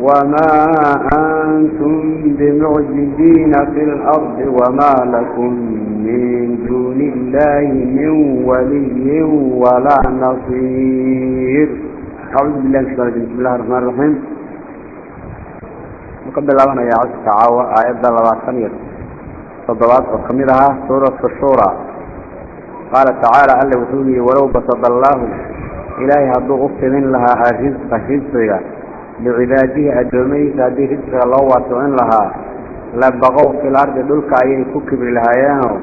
وما أنتم بمعجزين في الأرض وما لكم من دون الله من ولي ولا نصير. أعوذ بالله من الشيطان بسم الله الرحمن الرحيم. مقبل الله يا عز تعاوى آيات الله تضبات وكمدها سورة الشورى. قال تعالى ألا وحولي ولو بسط الله إلهي هدو أفضل لها الرزق رزقها licibaadihii addoomadiisa haddii risqiga loo waasicin lahaa labaqow fil ardi dhulka ayay ku kibri lahaayeenoo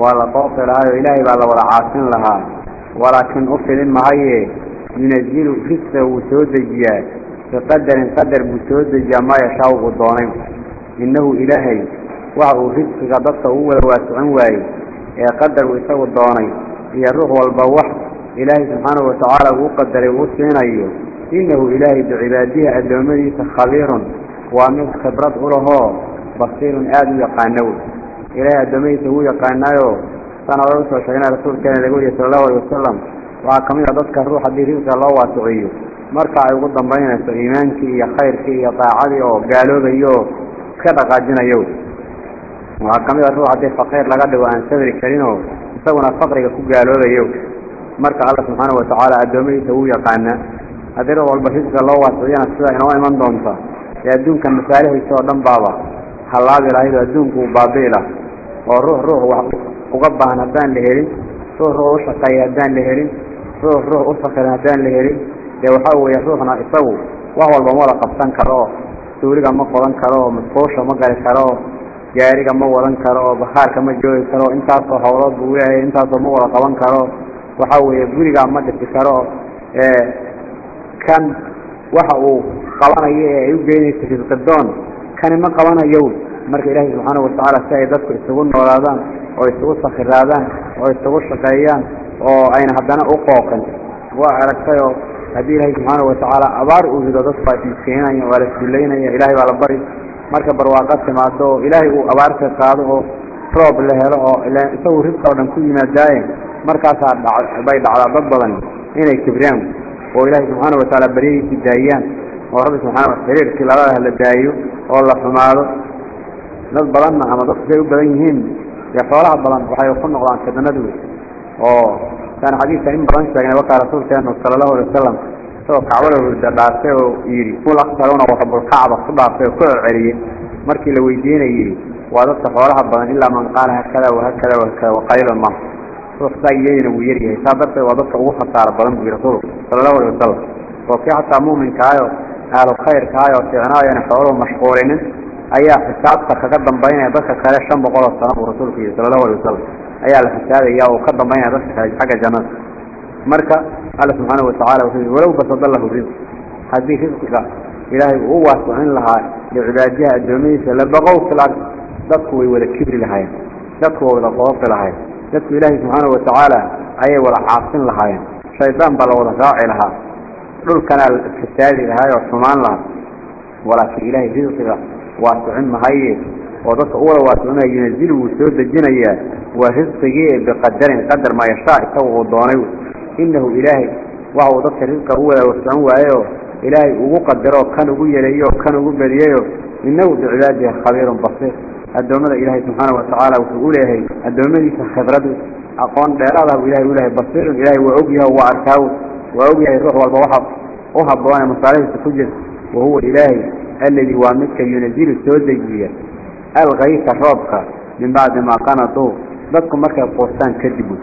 waa la qooqi lahaayo ilaahay baa la wada caasin lahaa walaakiin u filin mahaye yunazilu risqiga wuu soo dejiyaa biqadarin qadar buu soo dejiyaa maa yashaa uu doonay innahu ilaahay waxa uu risqiga dadka ugu wada waasicin waayey ee qadar uu isagu doonay iyo ruux walba wax ilaahay subxaanahu watacaala uu qadaray uu siinayo إنه إله بعباده الدومي خبير ومن خبرات أوله بصير آدم يقانو. إله الدومي هو يقانو صنع رسول شعينا رسول كان يقول صلى الله عليه وسلم وعاكمين عددك الروح الدين صلى الله وسعيه مركع يقول ضمبين سعيمانك يا خيرك يا طاعدي وقالو بيو كبقى جنيو وعاكمين الروح الدين فقير لقد وأن سبر كرينه يسونا فقر يقول قالو بيو مركع الله سبحانه وتعالى الدومي هو يقانو هذا هو البحث الله واسعين السلاة هنا وإيمان دونسا يدون كان مساريه يتوردن بابا حلاب الله يدون كو بابيلا وروح روح وقبعنا دان لهيرين روح روح شقايا دان لهيرين روح روح أصفقنا دان لهيرين يوحاو يسوفنا إصاو وهو البمورة قبطان كارو سوريقا مقوران كارو مدفوشا مقاري كارو جاريقا مقوران كارو بخارك مجوي كارو انتاسو حوراد بويا انتاسو مقوران كارو وحاو يبوريقا مدد كارو kan waxa uu qabanayo ee ay u geynayso risqidoon kani ma qabanayo marka ilaahay subxaanahu watacaala si ay dadku isugu noolaadaan oo isugu sakhiraadaan oo isugu shaqeeyaan oo ayna haddana u qooqin waa aragtayoo haddii ilaahay subxaanahu watacaala abaar uu rido dadku waa ismiskiinaya waa la isdullaynaya ilaahay baa la bari. Marka barwaaqo timaado oo ilaahay uu abaarta qaado oo roob la helo oo isagu risqa oo dhan ku yimaadaaye markaasaa bay dhacdaa dad badan inay kibriyaan وإلهي سبحانه وتعالى بريه الدائيان وربي سبحانه وتعالى بريه كل الله للدائي والله فماله نظبرنا عما دخلوا بريهن يقول الله عبدالله وحيوكم الله عن كذا ندوه كان حديث عن برنش بأن وقع رسول كان صلى الله عليه وسلم سوى كعبنا بأسه ويري كل أخبرونا وحب الكعبة صبع فيه كل العرية مركي لويدين يري وعدت فوالها بأن إلا من قال هكذا وهكذا وهكذا وقيل المرس فصيير ويريه صدرت وضفت وغفة على بلند ورسوله صلى الله عليه وسلم وفي حتى مؤمن كايو أهل الخير كايو وكيغناء ينحوره مشغورين أيها حساب تقدم بين بس خلال الشنب وقال الصلاة ورسوله صلى الله عليه وسلم أيها الحساب إياه وقدم بين يدك خلال حاجة جمال مركة قال سبحانه وتعالى وسلم ولو فصد الله الرزق هذه فزقك إلهي هو سعين لها لعبادها الدميسة لبغوا في الأرض ولا كبري لهاي ذكوا ولا قواب في dadku ilaahay subxaanahu watacaala ayay wada caabsin lahaayeen. Shaydaan baa la wada raaci lahaa. Dhulkanaa la fasaadi lahaay oo xumaan lahaa. Walaakiin ilaahay risqiga waasicin mahaye oo dadka u wada waasicinaya yunazilu wuu soo dejinayaa. Waa risqigii biqadarin qadar maa yashaa isaga uu doonay. Inahu ilaahay waxa uu dadka risqa u wada waasicin waayeoo ilaahay ugu qadaro kan ugu yareeyo kan ugu badiyeyo inahu bicibaadihi khabiirun basiir الدومة إلهي سبحانه وتعالى وسقول إلهي الدومة إلهي خبرته أقوان بأرادة إلهي إلهي بصير إلهي وعوبيه وعركاه وعوبيه الروح والبوحب أحبوان مصالحة تفجر وهو إلهي الذي وامدك ينزيل السودجية الغيث الرابقة من بعد ما قانطوه بدكم مركة قوستان كذبوا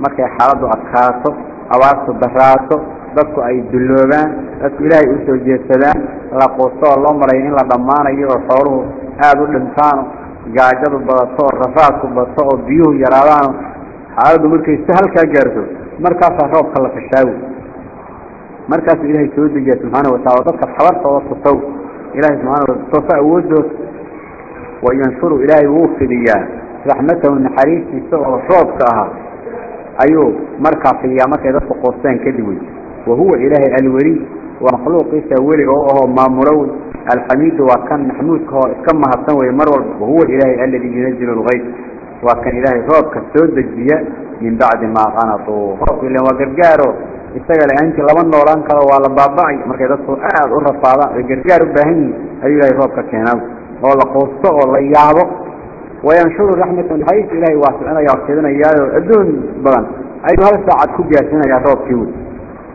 مركة حرضوا أدخاصوا أواصوا بحراصوا بدكم أي دلوبان بدكم إلهي أسوجي السلام لقوصوا اللهم رأيين لضمانا يغفروا هذا الإنسان gaajadu badato oo rafaadku badato oo biyuhu yaraadaan xaaladdu markay si halkaa gaarto markaasaa roobka la fashaawi markaasuu ilaahay soo dejiya subxaana watacala dadka xabartooda tusow ilaahay subxana wataala awooddood wayanshuru ilaahay wuu fidiyaa raxmatahu naxariistiisa oo roobka ahaa ayuu markaa fidiyaa markay dadku qoostaan kadib wey wahuwa ilaahay alweli waa makhluuqiisa weli oo ahoo maamulo wey الحميد وكان محمود كما هبتن ويمر وهو الهي الذي ينزل الغيث. وكان الهي صوب كالسود الجياء من بعد ما قانطوه رب الله وقرقاره استقال انت لمن نورانك وعلى بابعي. مركزته اعض الرفاضة وقرقاره بهن. ايو الهي صوب كالكيناب وقال قوصة الله يعبه وينشر رحمة الحيث الهي واسل أنا يعطينا إياه ادون بغن. ايو هل ساعة كبيرتنا يا صوب كيوت.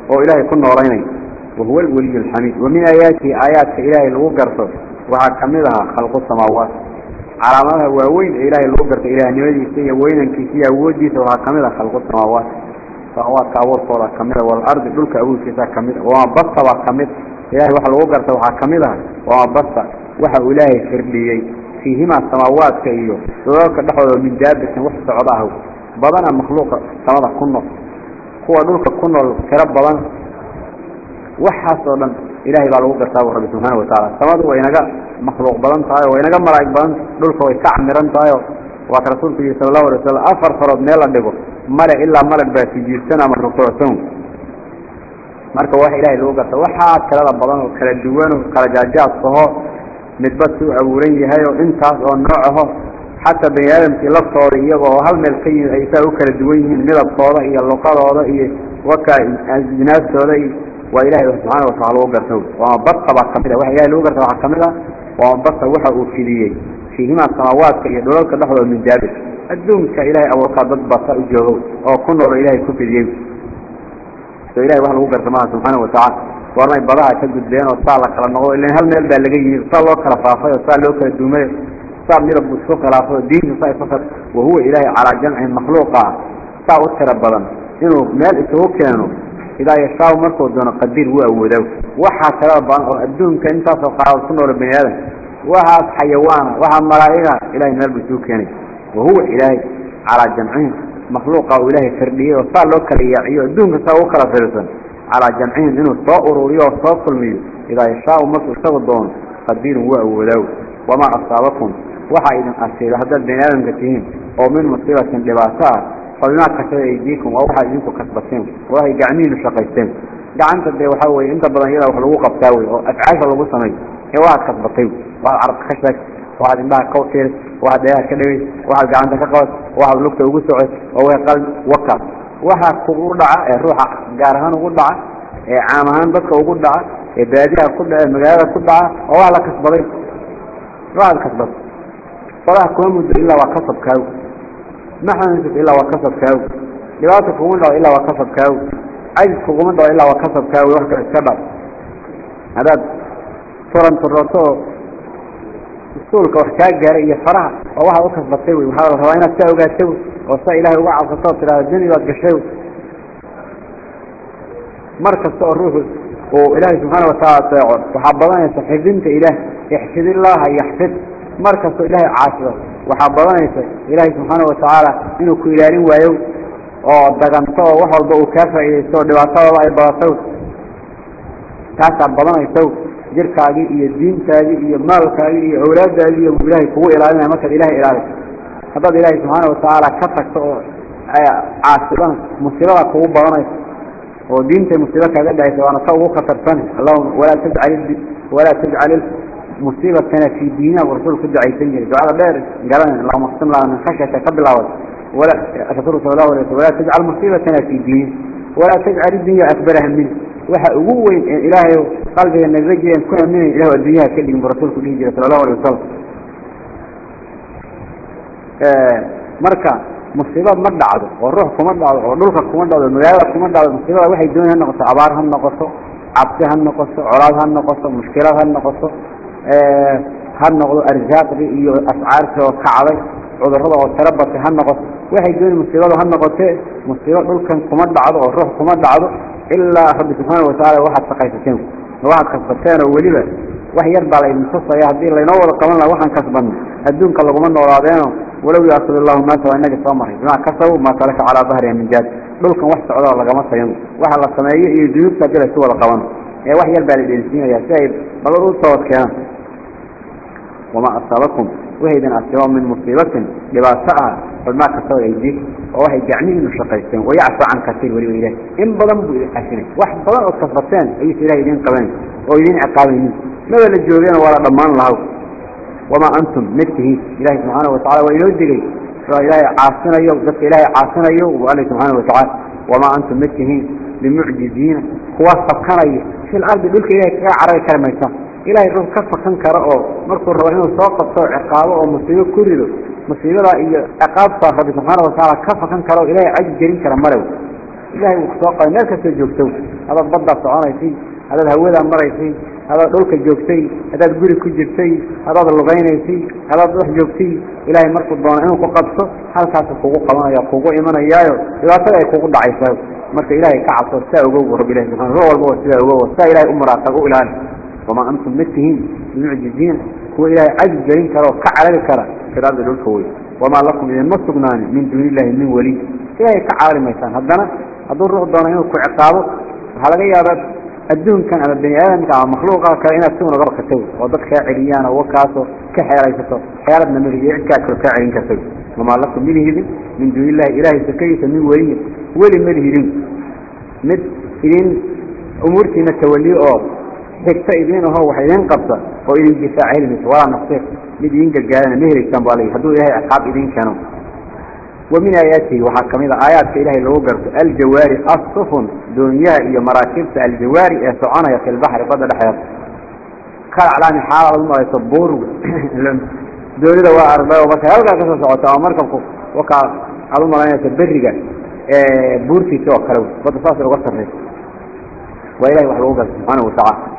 وإلهي كن نورانيك وهو الولي الحميد. ومن آياته آيات إلهي الوقرص وعكمدها خلق السماوات. على ماذا هو وين إلهي الوقرص إلهي نواجه سيئة وين كيسية ووجيسة وعكمدها خلق السماوات. فأوات كأول صورة كمدها والأرض دلك أول كيسة كمدها ومبطة وعكمد إلهي وحل الوقرص وعكمدها ومبطة وحل إلهي فيهما السماوات كأيوه وذلك دحوه من جابس وحس عضاه بضانا مخلوق سمدها كنه. هو دلك كنه. الكرب waxaas oo dhan ilaahay baa lagu gartaa bu rabbi subxaana watacaala samadu way inaga makhluuq badan tahay way inaga malaa'ig badan dhulka way ka camiran tahay waa rasuulku yihi sala allahu alay wasalam afar farood meel la dhigo male ilaa malag baa sijiirsan ama rukuucsan marka waxa ilaahay lagu garta waxaa tirada badan oo kala duwan oo kala jaajaadkaho midba si u abuuran yahay oo intaas oo nooc kala waxa ah waama basa waxa uu fidiyey fiihimaa samaawaadka iyo dhulalka dhexdooda min daabit adduunka ilahay abuurkaa dad وإله سبحانه وتعالى وقرته وأنبطة بعد وحي إله وقرته بعد كاملة وأنبطة وحي أوفيليين فيهما السماوات يدولون كاللحظة من جابس أدوم كإله أولك ضد بطاء الجهود وكنوا إله كفر يمس فإله وحي وقرته سبحانه وتعالى. وأنا براعة تجد ديانا وصالة كلا نقول إلا هل نلبى اللي جيه صالة وكلا فافية وصالة وكلا دومية صالة من رب السوق الافية دين صالة فقط. وهو إلهي على جمع مخلوقة. صالة وكلا بلان إنه مال إتوكيانه. إذا يشاو مركو دون قدير وأوداو وحا كلابان أو أدون كأنت أصل قاعد صنع ربنا هذا. وحا حيوان وحا مرائقة إلهي نرب سوك يعني وهو إلهي على جمعين. مخلوقة وإلهي فردية وصال لوك اللي يعيو أدون كساوك على على جمعين لأنه صاقر وليو صاق الميو إذا يشاو مركو شاو دون قدير وأوداو وما أصابكم. وحا إذن أسير هذا البنالن كتهم أو من مصيبة لباسات قلنا كسر أيديكم أو واحد منكم كسبتين. والله جعنين شقيتين جعنت الدنيا وحوي أنت بنهيلا وحلوق بتاوي. أتعرف لو بصني هو واحد كسبتين. وعرض خشبك. واحد باع كوكيل. واحد يا كلوي واحد جعنت كقص واحد لوك توجس وعد وهو قلب وقف واحد كبر دع إيه، روح جارهان وقول دع إيه، عامان بس وقول دع إيه، بادية كل مجال كل دع أو على كسبتين. واحد كسبت فلا كل مدري إلا وكسب كاوي ما حنسك إلا وكسب كاو. لباسك ومن دعو إلا وكسب كاو. عجزك ومن دعو إلا وكسب كاو ويوحك السبب. هذا صوران ترسو السولك وحكاك جارئية فرها ووحا وكسب الطيوي وحاول الهوائنا تساو قاسو وصا إلهي وعا وخطاب تلا الدنيا وقشو مركز سوء الروح وإلهي سبحانه وتعالى سيعون وحبضان يستحذنت إله. يحفظ الله يحفظ مركز إله عاشرة. Waxaa badanaysa ilaahay subxaana watacaala inuu ku ilaalin waayo oo daganto oo wax walba uu kaa faa'iidaysto oo dhibaatadooda ay badato. Taasaa badanaysa jirkaagii iyo diintaadii iyo maalkaagii iyo awlaadaadii iyo ilaahay kugu ilaalinaya markaad ilahay ilaaliso haddaad ilaahay subxaana watacaala ka tagto oo caasidana musiibada kugu badanaysa oo diintay musiibo kaaga dhahaysa waana ta ugu khatarsan allahuma walaa tajcal walaa tajcal مصيبة كان في دينا ورسول كدو عيسيني دعاء بير قالنا الله مستمر لنا خشى تقبل عوض ولا أتطرس ولا ولا ولا تجعل مصيبة كان في دين. ولا تجعل الدنيا أكبرها منه وحقوه إن إلهي قال بي أن الرجل يكون من إله الدنيا كله ورسول كله جلس الله ولا وصل آه، مركا مصيبة مرد عدو والروح كمرد عدو والروح كمرد عدو المجالة كمرد عدو المصيبة وحي الدنيا نقص عبارها نقصه عبتها النقصة عراضها النقصة مشكلتها النقصة آه، هم نقضوا أرزاق أسعار سوك عليك عود الرضا والتربة في هم نقض وحي جون المستيبات وهم نقض مستيبات قول كان قمد عضو والروح قمد عضو إلا رب سبحانه وتعالى واحد تقيتكم واحد خصبتان أولي بس وحي يربع لي المصصة يا حبيل اللي نور القمان لا واحد كسبان. هدونك الله قمان ورادانه ولو يأصل الله ما سوى أنك صامحي بما كسبوا ما تلك على ظهره من جاد قول كان واحد تعود الله قمان سينه. واحد الله سمعيه إيه تجلس هو القمان إيه واحد يربع لي الإنسان يا سائب ما لو وما أصابكم. وهي إذن أصابوا من مصيبة لباساء فما كثير أيديك وهي جعني من الشقيقين ويعفو عن كثير ولي وإله إن بضم بإحسنة واحد طبعا الصفرتين أي سلاه يدين قبان وإذن عقابين ماذا للجوبين ولا ضمان الله؟ وما أنتم مده إله سبحانه وتعالى وإله الدليل فإله عاصنا يوم ذلك إله عاصنا يوم وقال سبحانه وتعالى. وما أنتم مده لمعجزين. هو الصفقان في الأرض بلك إله كعرى كلمة يسان إلهي رب كفكن كرأو مركو الرواهين الصوقف صوع عقابة ومسلمة كرده مسلمة رأي عقاب صار ربي سبحانه وتعالى كفكن كرأو إلهي عجل جرين كرمارو إلهي وقصوقه ناكا تجوكتو هذا البضع صعانا يسي هذا الهوذا أمرا يسي هذا دولك الجوكتي هذا تقولي كجبتي هذا اللغين يسي هذا الضح جوكتي إلهي مركو الضوانعين وققصه هل ساعت الفقوق ما يقوقو إيمان إياه إذا فلا يقوق ضعيفه مركو إلهي كعصر. ساعه قوه رب إلهي سبحانه هو وما أنتم مثلهم المعجزين هو إلى عجز جلين كرا وكعالك كرا كذلك دلو الكوية وما لكم إذا ما استقناني من دون الله من ولي. إلهي كعال ميسان هدنا هدو الرغ الدونين وكو عقابه هل أي أبد الدون كان أبد بني آدم كان مخلوقا كان إنا سونا غرق التو وضكها عريانا وكاسو كحيالا يفتو حيالا ابن مرهي عكاك وكاعلين كثو وما لكم منه من, من دون الله. إلهي سكيس من ولي. ولي مرهي مد إذن أمورتنا توليه أوه xigta idin aho wax idin qabta oo idin difaac helmaysa walaa naftiq mid idin gargaarana ma helaysaan baa lay hadduu ilaahay asxaab idin keeno. Wa min aayaatihi waxaa ka a ah aayaadka ilaahay lagu garto aljawaari assufun doonyaha iyo maraakibta aljawaari ee soconaya filbaxri badda dhexdeeda. Kalaclaami xaala lagu magacayso buurga doonida waa arday halkaa ka soo socota oo markabku wakaa aad u malaynaysa beriga buurtiisa oo kale badda saas uga sarreysa waa ilahay wax lagu garto subxaanahu watacaala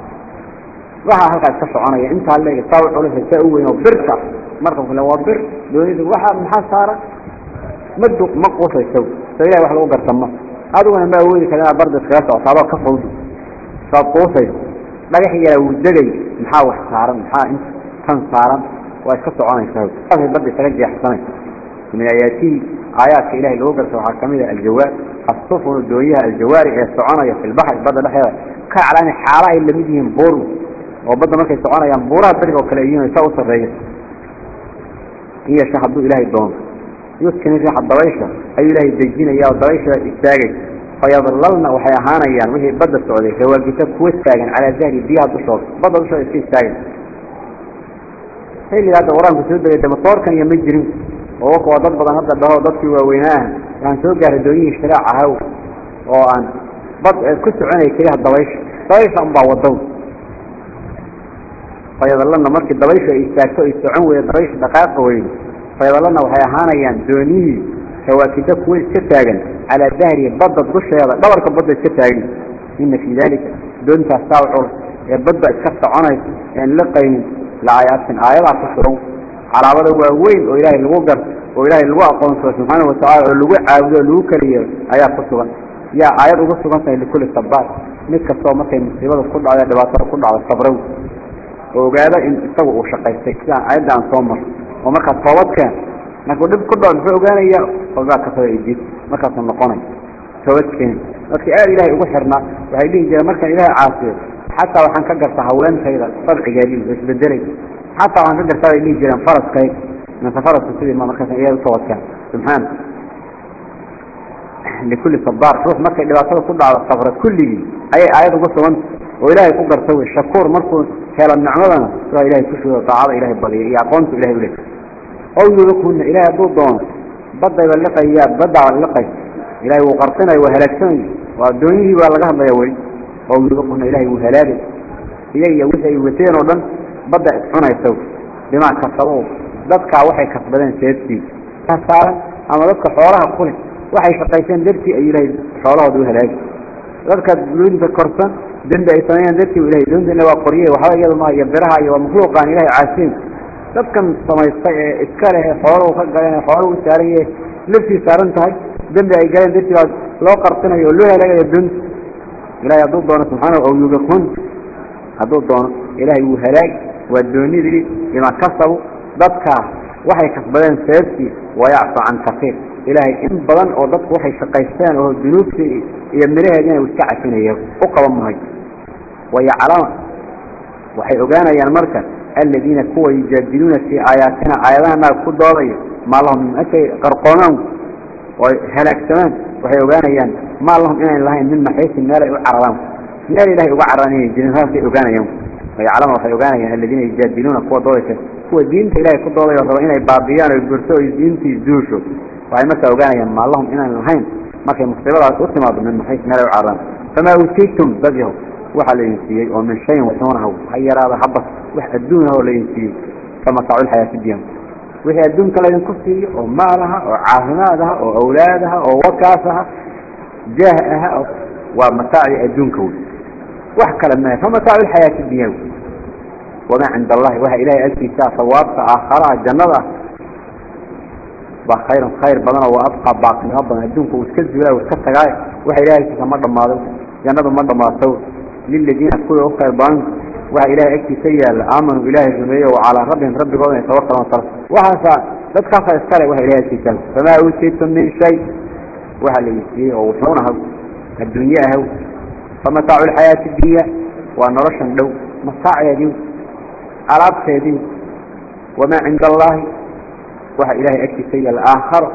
waxa halkaas ka soconaya inta leeyahay taw culus uu weyn oo birta marka kale waa bir doonida waxa maxaa saara madu ma qosayso sayay wax lagu gartama adiguna ma awoodi karina barda iskaga socotaado ka fawdi soo qosay dhagax yara uu degay maxaa wax saaran maxaa in tan saaran waa iska soconaysaa ay barda iskaga jeexsanay min ayati آيات إلهي اللي وقرت وحكمها الجوار الصفن الدوية الجواري يسعون في البحر بدل لحيا كعلان حالة اللي مديهم بورو وبدل ما كيسعون ينبورا بريق وكلايين يساوس الرئيس هي شهدوا إلهي الدون يسكن ريح الضويشة أي إلهي الدجين إياه الضويشة استاقي فيظللنا وحيهانا يعني وهي بدل السعودية هو الكتاب كويس تاقن على ذهني بيها الدشور بدل شو يسكي استاقن هي اللي هذا وران كسود ده مطور كان kuwa dad badan hadda dhaho dadkii waaweynaah aan soo gaaray dooyihii shiraaca ahaw oo aan bad ku soconay keliya dabaysha. Dabaysha unbaa wadow فيظلنا مركي دبيشة إستاكتو إستعون ويدريش دقائق وين فيظلنا وحيهانا يان دوني هواكي تكوين كتاقن على الدهري بضة دوشة يضا دورك بضة كتاقن إن في ذلك دون تستاوحر بضة كفت عني. إن لقين لعيات من آيات عصرون على بضة وين وإله الوقر. وإله الوقر سبحانه وتعالى. الوقر عبد الوكرية آيات عصرون يا آيات عصرون لكل الصبات نتكسوا مثل المسيبات وكل آيات دباتها وكل على الصبرون. وقال إن استوى وشقيتك عدا عن صومر وما قد صوتك لك كل بكل دعا وقال يا وقال كفر إيجيب ما قد صنقوني صوتك وكي قال إلهي أغحرنا وحيدين جاء مركا إلهي عاصر حتى وحن كقر تحولان سيدة صدق جديد بس بالدري حتى وحن كقر سوى إليه جاء فرص كي من فرص تسير ما مركا إياه صوتك سبحان لكل صبار روح مكة إلى صلى كل على الصفرة كل أي آيات قصة اي وإلهي قدر سوي الشكور مركو كيلا النعمة سوى إلهي كشوه وطعاد إلهي الضليل يعقونت إلهي بليه أو يلقهن إلهي أبوه دون بدأ يبلقى إياه بدأ يبلقى إلهي وقرطنا وهلكتني والدنيا والغهم يولي أو يلقهن إلهي وهلاده إلهي وسعي وسين ودن badda iscunaysa bimaa kasabuu dadkaa waxay kasbadeen seebtii kasaaran ama dadka xoolaha kule waxay shaqayseen dartii ay ilaahay xoolahooda u halaagi dadka dulinta korsan dembi ay sameeyaan dartii ilaahay doontiina waa qoriyey waxba iyada ma iyo biraha iyo waa makhluuqaan ilaahay caasiin dadkan samaystay ee iska leh ee xooluhu ka galeen ee xooluhu u saaran laftii saaran tahay dembi ay galeen dartii baa loo qartinayo oo loo halaagayo doonti ilahay hadduu doono subxaanahu aw yubiqun hadduu doono ilaahay wuu halaag waa doonidii bima kasabu. Dadkaa waxay kasbadeen sababtii wayacfu can kasiir إلهي إن بلان أو ضد وحي شقيستان وهو الدنوب يمنيها جانا وستعفين هي أقوى مهج ويعلم وحي أقانا يا المركة الذين كوا يجادلون في آياتنا آياتنا ما يكون ضاضي ما لهم من أكي قرقونهم وهلاك تمام وحي أقانا يا ما لهم إنا الله من محيث النار يعرضهم نار الله يعرضني جنفان في أقانا يوم علامة وحي أقانا يا الذين يجادلون كوا ضاضي كوا دينة إلهي كوا ضاضي وضعين بابيان البرتو دينة الزوشو waxay markaa ogaanayaan maa lahum inaan lahayn. Markay musiibadaas u timaado min maxays meel u cararaan famaa uutiitum dad yahow waxaa laydin siiyey oo min shayin wuxuunahaw ha yaraada habas wax adduunah oo laydin siiyey famataacu lxayaati dunya wixii adduunka laydinku siiyo oo maal aha oo caafimaad aha oo awlaad aha oo wakaas aha jaah aha waa mataacii adduunka wey wax kale ma famataacu lxayaati wey wamaa cinda allahi. Waxa ilahay agtiisaa sawaabta aakharaha jannada ah با خير خير وأبقى أو ابقى باقي ربنا دونك وسكز ولا وسكتك وحي الهي كما دمادو جنب ما دماثو للذين كلوا قربان وحي الهي اكي سيال امن الهي جميع وعلى رب رب قد توكل وترس وحاسا دتك خا اسكال وحي الهي كان فما اوتيت من شيء وحي الهي أو الدنيا هو فمتاع الحياة الدنيا وان رشن دو مصاعي دي عرب سيدي وما عند الله وها إلهي أكي سيئ الآخر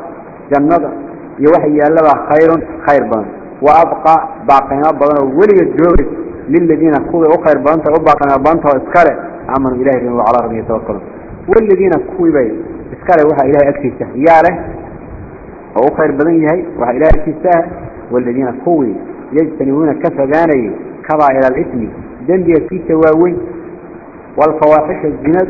جنة يوحي ألبا خير خير بان وأبقى باقينا بضان ولي الجوري للذين كوي أخير بانتا وباقينا بانتا وإسكاله عمنوا إلهي بنو على ربي يتوكلون والذين كوي بي إسكاله وها إلهي أكي سيئاله وأخير بضان إلهي وها إلهي أكي سيئاله والذين كوي يجتنيون كسباني كضا إلى الإثم جنبي أكي سواوي والفواحش الجنة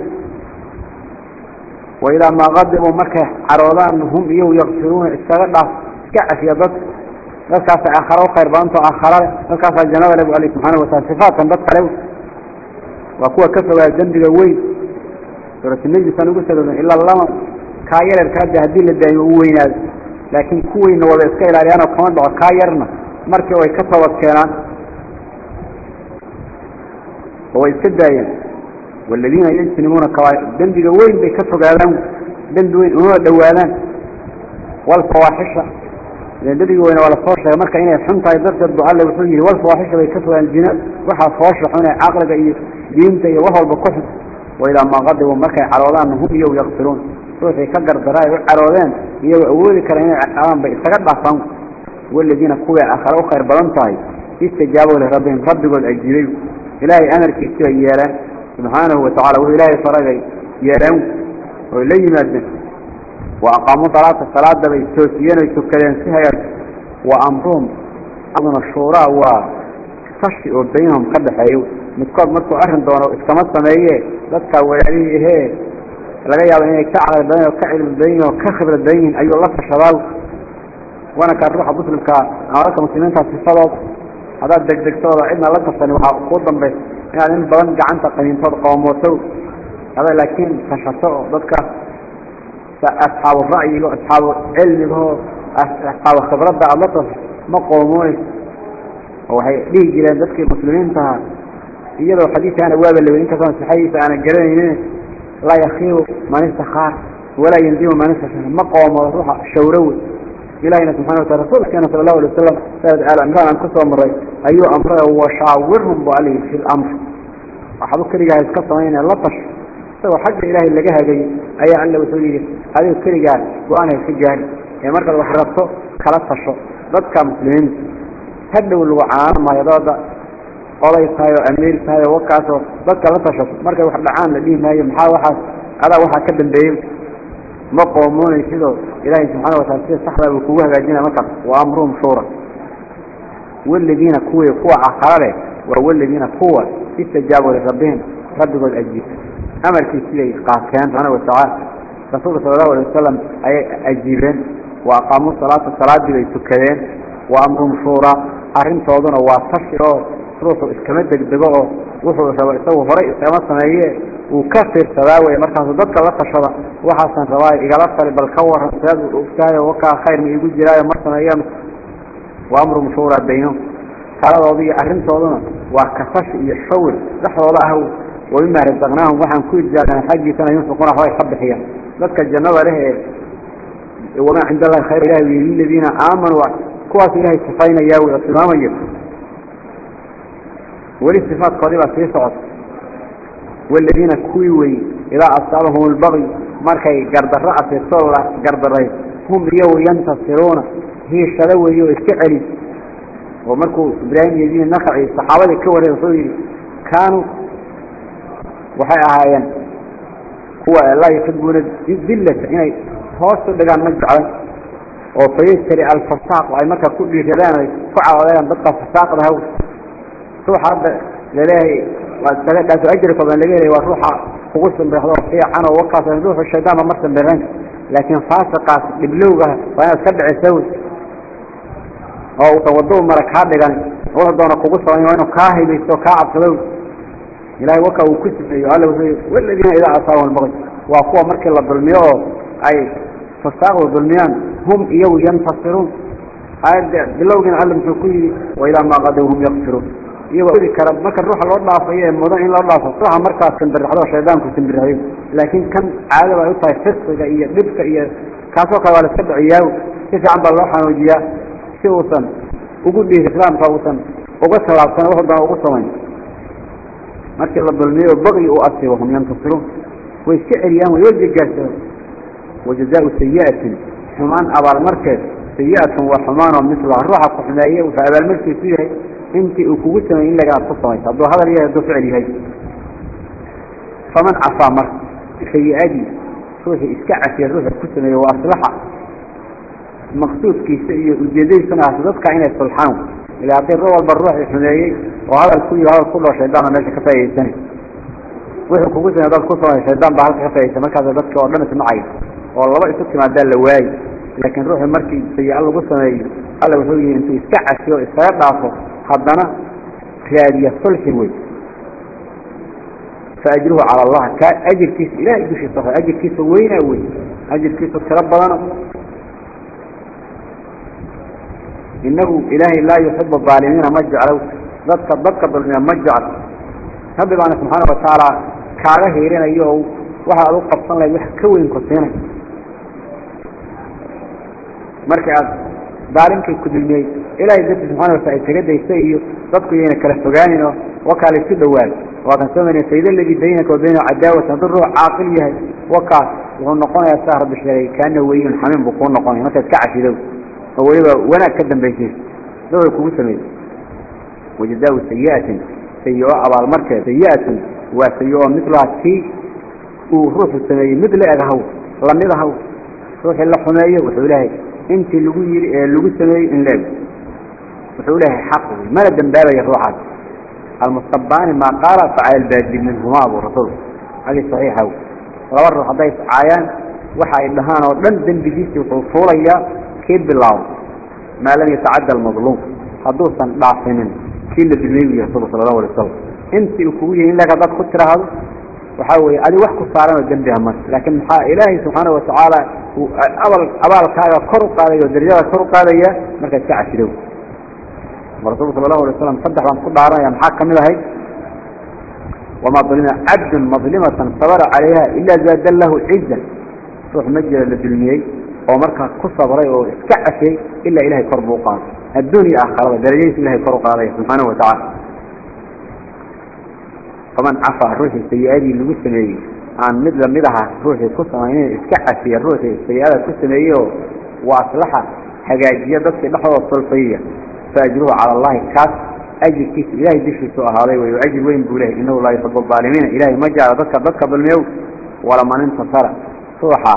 وإذا ما قدموا مكة حرودان هم إيو يغسرون إستغلها إسكعف يضط نسكعف آخره وخير بانتو آخره نسكعف الجنوب عليه سبحانه وتعالى صفاتا بطره وكوة كثوة الجنب الوين سورة النجل سنقصد إلا الله. كاير الكاد يهدي للدعيم ووين لكن كوين هو بإسكعف عليانا وكمان بغا كايرنا. مركوة كثوة كيران هو يستدعيان والذين يجتنمون الكوائد دمج وين بكفر قادم دمج وين؟ هو دوالان والفواحشة لأن دمج وين؟ والفواحشة مركا هنا حنطة يدرت طيب، الدعاء اللي بصنجي والفواحشة بكفر عن الجناء وحا الفواحشة هنا عقلك ينتهي. وهو البكفر وإلى ما غضبوا مركا على هم يو يغفرون. فهو يكجر دراي. عرودان يو أولي كرهين عرام بي استقبع صنو والذين قوى آخر اخر بلانطاي استجابوا لربهم. ربهم الأجيبين إلهي أمرك استوى سبحانه وتعالى وهو إلهي فرده يرمو وإلهي مادن وأقاموا طلاة الصلاة بيستوثيين ويستوكلين سهيا وأمرهم أظن الشوراء وفشي بينهم قد حيو. متكوب مرتو أرهن دونه إسكمت سمييه لدك ويعليه إيه. لغاية بينه كعر البينه وكعر البينه وكخبر البين أي الله فشباله وأنا كان روح ابوث لك عارك مسلمين تحت السبب هذا الدك دكتورة إذن الله تصنيبها قوضا بيه كان بدن جعنت قنين فرق وموسو هذا لكن تشطوا ضدك. فأصحاب الرأي له أصحاب العلم له أصحاب الخبرة على اللطف ما قوموه هو حي ليه جيران ضدك المسلمين فها يجب الحديث أنا أبواب اللي وإنك فان صحي فأنا جراني لا يخيو ما ننسى خار ولا ينزيه ما ننسى ما قوموه روح شوروه إلهنا سبحانه وتعالى. رسول كان صلى الله عليه وسلم سيد على أمره عن قصة أمره أي أمره هو شعورهم بعليه في الأمر. أحبك رجع القصة هنا لطش. سوى حق إله اللي جهه جي أي أن لو سويه هذه كل جال وأنا في جال يا مرق الوحرصه خلاص شو ضد كم من هدوا الوعام ما يضاد. الله يسايو أمير سايو وكاسو. ضد كم تشو مرق الوحرصه عام لديه ما يمحاوحة. على وحى كبن بيم. ما قومون كده إلهي سبحانه وتعالى صحبه وكوه هجينا مكر وأمرهم شورى والذين كوه كوه عقرره والذين كوه استجابوا لربهم ربك الأجيب أمر في سيدي قاتيان سبحانه وتعالى رسول صلى الله عليه وسلم أي أجيبين وأقاموا الصلاة الصلاة بيتكدين وأمرهم شورى أرنتوضنا واتفروا روسو اسكمد دبقه وصل سوا سوا فريق سامسنا هي وكثر سواه مركز دكتور لقى شرا وحسن سواه إجلاس على بالخور سياد وفتاه وقع خير من يقول جرايا مركزنا أيام وأمر مشهور بينهم قال رضي أهلنا صلنا وكثش يشول دحر الله هو ومما رزقناهم. وحن كل جالنا حجي سنة ينفقون حوالي حب هي لك الجنة له وما عند الله خير له الذين آمنوا. كواتي له السفينة يا ولد سلام والاستفاد قريبة في سعط والذين كويوي إلى أصابهم البغي مركي قرد الرأس الثورة قرد الرأس. هم يو ينتصرون. هي الشلوة يو استعلي ومركو إبراهيم يدين النخعي الصحابة الكوة الرسولين كانوا وحي أعايا هو الله يخدمون الذلة. هنا هوسط لقى المجعل وطيس تري الفساق. وعي مكة كل جلانة فعوا لهم بطة فساق بهوس روح للهي لا تؤجرك من لقيني وروح وقسم بحضور فيها أنا ووقف نزوح الشيطان ومرسم بالرنك لكن فاسقة لبلوغة وأنا سبع سوز أو توضوه مرك هابقا وحضونا قبصة وأنا كاهب كعب سوز إلهي وكا وكسف أيها الله وزيه والذين إذا أصابوا المغد وأقوى مرك الله ظلميه أي فساقوا ظلميان هم إيو ينفسرون هذا بلوغ علم تقولي وإلى ما غدوهم يغفرون. Odi kara marka ruuxa loo dhaafayo ee mudan in loo dhaafo ruuxa markaas simbirraxdo shaydaanku simbirraxyo laakiin kan caadaba ay u tahay fisqiga iyo dhibka iyo kaasoo kale waa la iska si fiican baa loo xanuujiyaa si uusan ugu dhiiri islaamka uusan uga tallaabsan wuxuu doona ugu samayn. Markii la dulmiyo baqyi uu asiibo hum yantasiruun way iska celiyaan way wajigaarsado wajazaau sayi'atin xumaan abaalmarkeed sayi'atun waa xumaanoo mislaha ruuxa ku xumeeye wuxuu abaalmarkiisu yahay انت اكوكوش من اللي قاعد تصمي هذا اللي هي دفع هاي فمن عصامر في عادي روح اسكعك يا الروح كتن يا واصلحة مخصوص كي سعي وجدي سنة عصدت كعينة سلحان إلى عبدين روح البروح الحنائي وهذا الكل وهذا الكل وشهدان الناس كفاية الثاني وحو كوكوش من هذا الكل وشهدان بحالك كفاية الثاني كذا بس كوارنة المعين والله بقى يسكي مع الدال لواي. لكن روح المركي في الله بصنعي الله بصنعي انت اسكعش يو اسكعش يو حضنا خيارية صلح الوي فأجره على الله. كان أجر كيس لا يجوش الصفحة أجر كيس وين أوي؟ أجر كيس تربى لنا إنه إلهي لا يحب الظالمين مجعله ضدك ضدك الظالمين مجعله نبي الله سبحانه وتعالى كاره إلينا إيوه وحا ألوقف صنعي وحكوين كثيرا marka aad daalimkay ku dulmiyey ilahay darti subxana watala isaga daysay iyo dadku yayna kala fogaanin oo wakaa la isu dhawaad waa kan soo marina faida aladii baynaka wa baynahu cadaawata hadduu ruux caaqil yahay wakaas wuxuu noqonayaa saa rabbi sheegay kaana weyun xamiin buu kuu noqonaya marka iska cafidow oo weliba wanaag ka dambaysay daway kugu sameeyey wajazaau sayi'atin sayi-o abaalmarkeed sayi'atun waa sayi-o midlaha tii uu ruuxu sameeyey mid la eg haw lamid ahaw ruuxii la xumeeyo wuxuu lehay انت اللي قوي يري... ان لاب وحيو له حقه مالا دنبابا يروح عاد المصطباني ما قال فعال الباد من الجماب والرسول علي صحيح هو لو ارو حضايف عايان وحا يدهانا ودن دنب جيسي وطلطوليا كيب بالله ما لم يتعدى المظلوم حدو سن ضعفين كل دنيو يرسول صلى الله عليه وسلم انتي اكوية ان لك ادات خطر هذا وحاوي علي وحكو صارم الجنب لكن حا الهي سبحانه وتعالى الأول أبال كاغا كرو قاليا ودريالا كرو قاليا مركا تعشلو ورسول صلى الله عليه وسلم صدح وان قد عرايا محاكم لهي وما ظلم عبد مظلمة صبر عليها إلا زاد له عزة. صح مجل للدنيا ومركا قصة براي واسكعشي إلا إلهي كربو قال الدنيا آخر درجيس إلهي كرو قاليا سبحانه وتعالى. فمن عفى روحي سيئاني لمسلمين aan mid la mid aha ruuxii ku samaynayn iska cafiya ruuxii sayi-ada ku sameeyey oo waa aslaxa hagaajiya dadkii dhexdooda sulfayya faajruhu cala allahi kaas ajirkiisa ilahay dushiisu ahaaday wey ajir weyn buu lehay inahu laa yuxibu aalimiina ilahay ma jecla dadka dadka dulmiyow walaman intasara. Ruuxa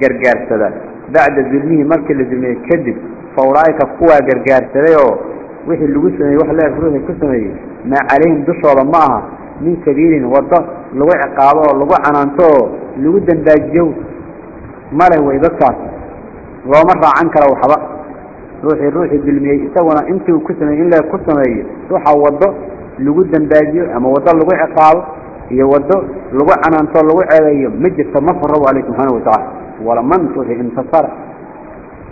gargaarsada bacda dulmihi markii la dulmiyey kadib fa ulaaika kuwaa gargaarsaday oo wixii lagu sameeyey wax leeg ruuxii ku sameeyey maa calayhim dushooda ma aha من كبير وضه لو عقابه لو عنانته لو دنباجو ما له وي بكاس لو مر عنك لو حبا روحي روحي بالمي استونا انت وكسمه إلا كسمه روح وضه لو دنباجو أما وضه لو عقابه يا وضه لو عنانته لو عيبه ما جت ما فروا عليكم هنا وتعال ولا من توه انتصر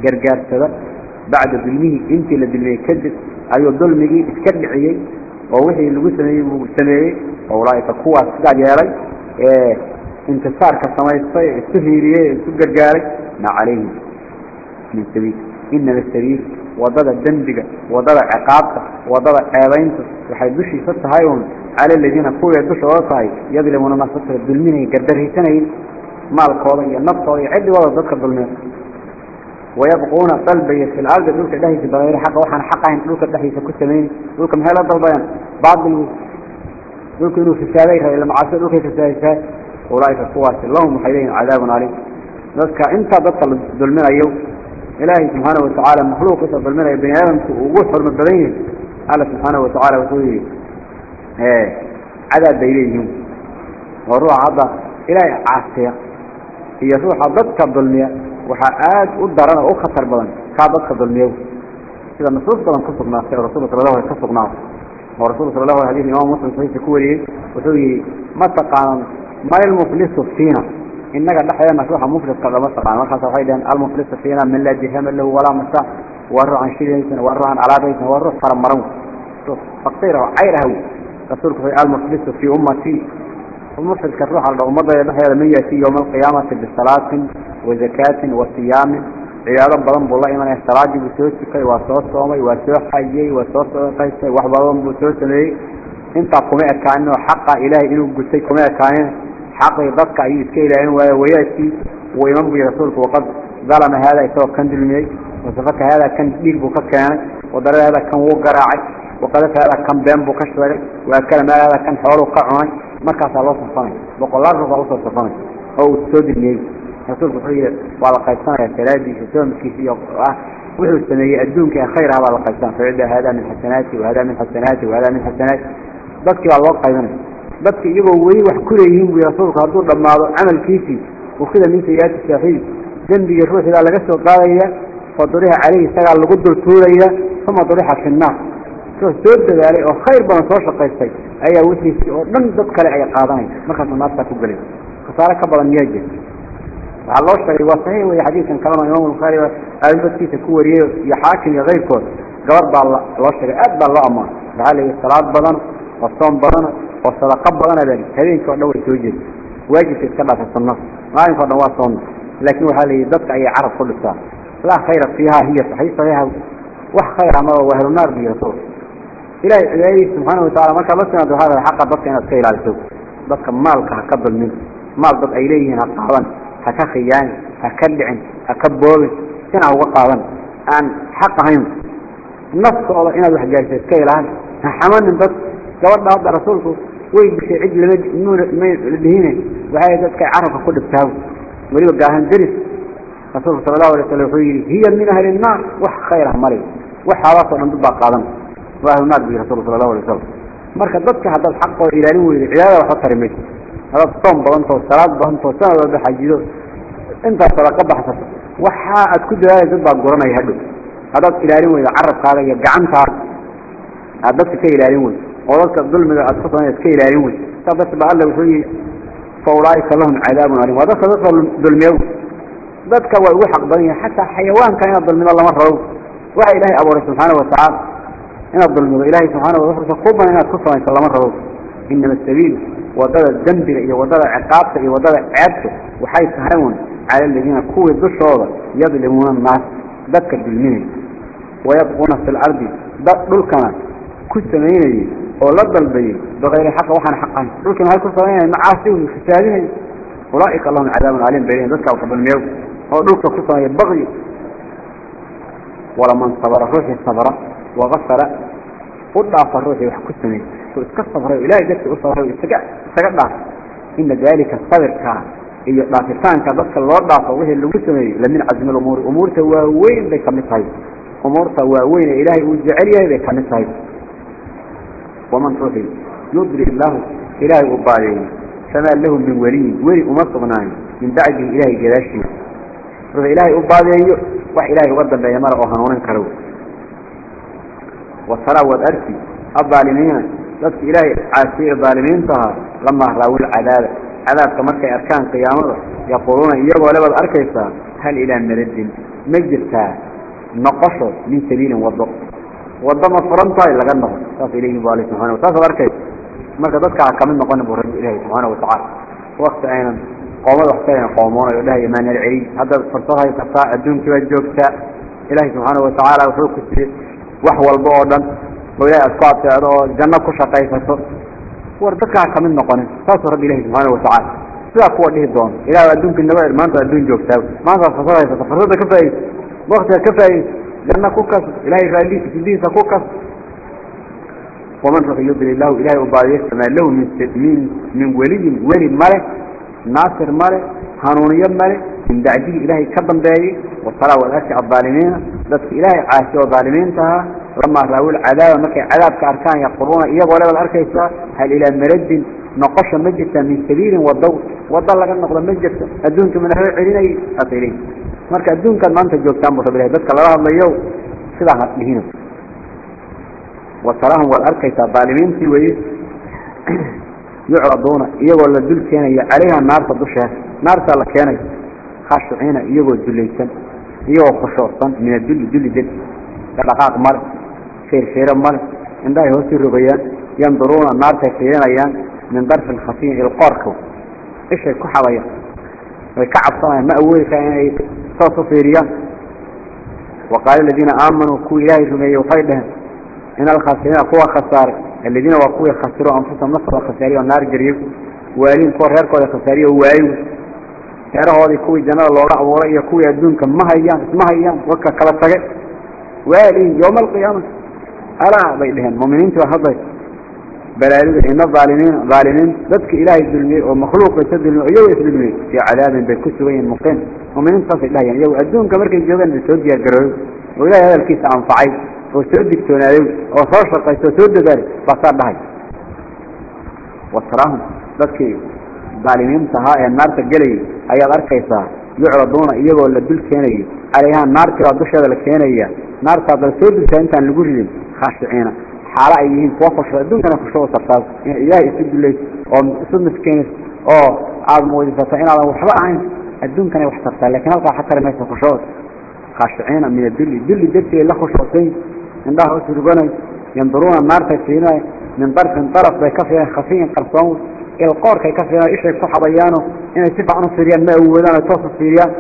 جرجرت بعد بالمي انت اللي بالمي كذب ايو الظلم يجي اتكدعيه ووحي اللي قسمي مجتمعي أولاي فكوة انت يالي انتصار كالسماية السفيرية السجال جالي ما عليه من سبيل إن السبيل وضل الدنبجة وضل عقابك وضل عبينك وحي دوشي ست هايهم على الذين قوة دوش ورصاي يظلمون ما ستر الدلمين يقدره تنين مالك وضعي النبطة ويعد ولا ذكر الظلمين ويبقون طلبي في الأرض دولك دهيس بغير حق وحن حقهم دولك دهيس كسمين دولك مهلا ضلبيان بعض ال... دولك إنه في السابير إلا معاصر دولك في السابير أولئك القوات اللهم حيلين عذاب عليك ذلك أنت بطل ظلمنا أيو إلهي سبحانه وتعالى مخلوق إسا ظلمنا بني آدم ووصل من الضلين قال سبحانه وتعالى وسوي ايه عذاب بيليهم والروح عضا إلهي عاصية هي روح ضدك الظلمية وحقات قدرنا أخطر بلان كعبات خضر ميو. إذا نصرف بلان كفقنا. سيئة رسول صلى الله عليه كفقنا. ورسول صلى الله عليه وسلم مسلم صحيح سكوري وسوي ما تقعنا ما المفلس فينا? إنك اللي حيانا سوحا مفلس قد مصر عن مخلص الحيدا المفلس فينا من لا جهام اللي هو ولا مساء. وارع عن شريسنا وارع عن على بيتنا وارع صرم مرمو. فقطيرا وعيره رسول صلى الله عليه في أمتي. المفلس كالروح على الأمضة يا لحيانا من يأتي يوم القيامة بالصلاة. وزكاة وصيام. عيادا بدن بالله إيمان احتراج بسوسك وصوص صومي وصوص حيي وصوص قيسي وحبضان بسوس لي انت قمع كأنه حق إلهي إنه قلتي قمع كأنه حق يضطك أي إسكي إلهي ويأتي وإمام بي رسولك. وقد ظلم هذا يسوى كان دلمي وصفك هذا كان ديك بك كان وضرر هذا كان وقرعي وقذف هذا كان بين بكشوري وأكل ما هذا كان حوله قعوني markaasaa loo safanay boqolaal ruux baa usoo safanay oo uu soo dirmiyey رسول الله وعلى القيسان الكلادي يسوم كيفية وحو السنية أدونك خيرها وعلى القيسان فعده هذا من حسناتي وهذا من حسناتي وهذا من حسناتي. بك وعلى القيسان بك يبوي وحكريهم ويرسول خاطور لما عمل كيفي وخذ من سيئات الشاحيد جنب يروح إلى لقصة الضالية فضريها عليه سقع لقد الطولية ثم ضريحة في النار. شو سبب ذلك؟ وخير بنصوص القيسان أي وثي من ضد كلا أي قاضي. ما خلنا نصفك بقليل خسارة قبل أن على الأشهر وصحيح وهي حديث كلام الإمام البخاري أذبت في تكوير يحاكم يغير كور قرب على الأشهر أدب الله أمر. بعلي الصلاة بدن والصوم بدن والصدقاء بدن بدن هذين كور نور توجد. واجب في السبعة في النص ما ينفع نواة صوم. لكن هل يضبط أي عرف كل الساعة. لا خير فيها هي صحيح صحيح وح خير عمره وهل النار بيرسول إلى إلى سبحانه وتعالى ما كان مسلم هذا الحق بطي أنا أتخيل على السوق. بطي مالك قبل من مالك أيليه هكبر منه هكخيان هكدعن هكبول سنة وقاضا أن حق هين نفس الله إنا بحجاج أتكيل عنه هحمان من ضد جواب هذا رسولك ويد بشيء عد نور لدهينه. وهي ضدك عرف كل بتاعه وليه قاهن درس. رسول صلى الله عليه وسلم هي من أهل النار. وح خير مريض وحالات من ضد قاضا وأهل النار به رسول صلى الله عليه وسلم. marka dadka hadal xaq oo ilaalin weeyay ciyaada waxa هذا الصوم بانته والصلاة بانته والسنة بانته حجيزه انت الصلاقات بحسسه وحا أتكد لها يزدبها القرامة يهدو. هذا الالين وإذا عرف هذا يقعان فارك هذا بس كي الالين وإن قولتك الظلم إذا أتخطنا يسكي الالين وإن تقدس بها الله يسوي فورائك لهم عذاب عليم وهذا صدق الظلم يوم ذاتك ويوحق ضنيا حتى حيوان كان يظلم الله مرة. روح وحا إلهي أبو سبحانه وتعالى. إن الظلم إلهي سبحانه وتعالى. فقوبا إن أتخطنا يسلم مرة. روح إنما السبيل وضل الذنب إيه وضل عقابته إيه وضل عبته وحيث هون على الذين كوي الدشوضة يظلمون الناس ذكر بالمين ويبقون في الأرض دول كمان كل سمين ولا الضلبي بغير حق وحنا حقا دول كمان هاي كل سمين معاصي وفسادين أولئك اللهم عذاب عليهم بينهم. ذكر وقبل الميو ودول كل سمين بغي. ولمن صبر روحي الصبر وغفر وضعف الروح وحكسني واتكسف الروح إلهي جدت أصبر واتقع إن ذلك الصبر كان إيه ضعفتان كذلك الله ضعف وهي اللي قسمي لمن عزم الأمور. أمور تواوين ذي كمتهي أمور تواوين إلهي وجعليها ذي كمتهي ومن روحي يدري الله إلهي أباليه فما لهم من ولي. ولي أمصغنان من بعده إلهي جلاشي. روح إلهي أباليه wax ilaahay uga dambeeya male وصلاة وأرثي الظالمين. لك إلهي. عاسي الظالمين فها لما أحراو العذاب. عذاب كمكة أركان قيامة. يقولون إياه ولبض أركيسا. هل إلى مرد؟ مجلسا نقصه من سبيل وضغط وضغط مصرمتا إلا غنبه تاس إليه بالي سبحانه وتاس أركيس. مالك تذكع كمين مقنب رب إلهي سبحانه وتعالى. وقت أينا قوموا وحسين قومونا إلهي إيمان العريب هذا فرصها يتفاعد دون كبه الجوكتا؟ إلهي سبحانه وتعالى. وحلوك السبيل wax walba oo dhan oo ilahay aad ku ateecdo oo janno ku shaqaysato war dadka ha ka mid noqonin saasuu rabbi ilahi subxaana watacaala sidaa kuwa dhihi doono ilah adduunka naba maanta adduun joogtaa. Maanta fursad haysata fursadda ka faa'idaysa waktiga ka faa'idaysa janno ku kas ilahay raaliisa sidiisa ku kas. Waman ruux yudri lahu ilahay u baadiyesamaa lahu min min min weliyin weli male naasir male hanuuniyo male min bacdihi ilaahay ka dambeeyey wasalaa waad arki بس إلهي عاشي وظالمينتها رمى راول عذاب مكي عذاب كأركان يقرون. إياه ولا بالأركيسة هل إلى مرد نقش مجد من سبيل والضوء والضوء لك أن نقضى مجدة أدونك من أهل العليني أطيرين مارك أدونك المنطة بس بطب الله بذكر الله الله يو. سلاحة مهينة وصلاهم والأركيسة ظالمين سيويه يعرضون. إياه ولا الدول عليها النار تضشها نار تالك كان خاشعين. إياه والدول iyagoo khushuucsan min adulli dulli dad dhaqaaq male feerfeero male indhahay hoosi rogayaan yanduruuna naartay fiirinayaan min darfin khafiyin ilqoorka ishay ku xabayaan way ka cabsanayaan ma awoodi kara inay saas u fiiriyaan? Waqaala aladiina aamanuu kuwa ilaahay rumeeyey waxay dhaheen in alkhasiriina kuwa khasaaray aladiina waa kuwii khasiro anfusahum naftooda khasaariyo oo naar geliyey waaliin kuwa reerkooda khasaariyo oo waayow reerahoodii kuwii jannada looga abuuray iyo kuwii adduunka ma hayaan isma hayaan waka kala tage waaliin yowma alqiyaama alaa bay dheheen muuminiintii baa hadlay. Balaadida ina aalimiina aalimiin dadka ilaahay dulmiyey oo makhluuqiisa dulmiyey iyagoo isdulmiyey fii cadaabin bay ku sugan yihiin muqiim muuminiintu saasay dhahayaan iyago adduunka markay joogaan bay soo diyaargarooyo oo ilahay hadalkiisa anfacay oo soo digtoonaaday oo soo shaqaysa oo soo dadaalay baa saa dhahay wasraahum dadkii dhaalimiinta ahaa ee naarta gelayay ayaad arkaysaa yucraduuna iyagoo la dul keenayay calayhaa naartiibaa dusheeda la keenaya naartaa dal soo dultaa intaan lagu ridin khaashiciina xaalo ay yihiin kuwa khusho adduunkana khusho u tartaas in ilaahay isu dulayso oo isu miskiinis oo aada muujisata inaadan waxba ahayn adduunkana wax tartaa lakin halkaa waxa tari maysa khushood khaashiciina min adulli dulli dartii la khushoosay indhaha hoos ruganay yanduruuna naartay fiirinay min darfin daraf bay ka fiiran khafiyin qarsoon ilqoorkay ka fiiran ishay ku xabayaano inay si fiican u fiiriyaan ma awoodaan ay toos u fiiriyaan.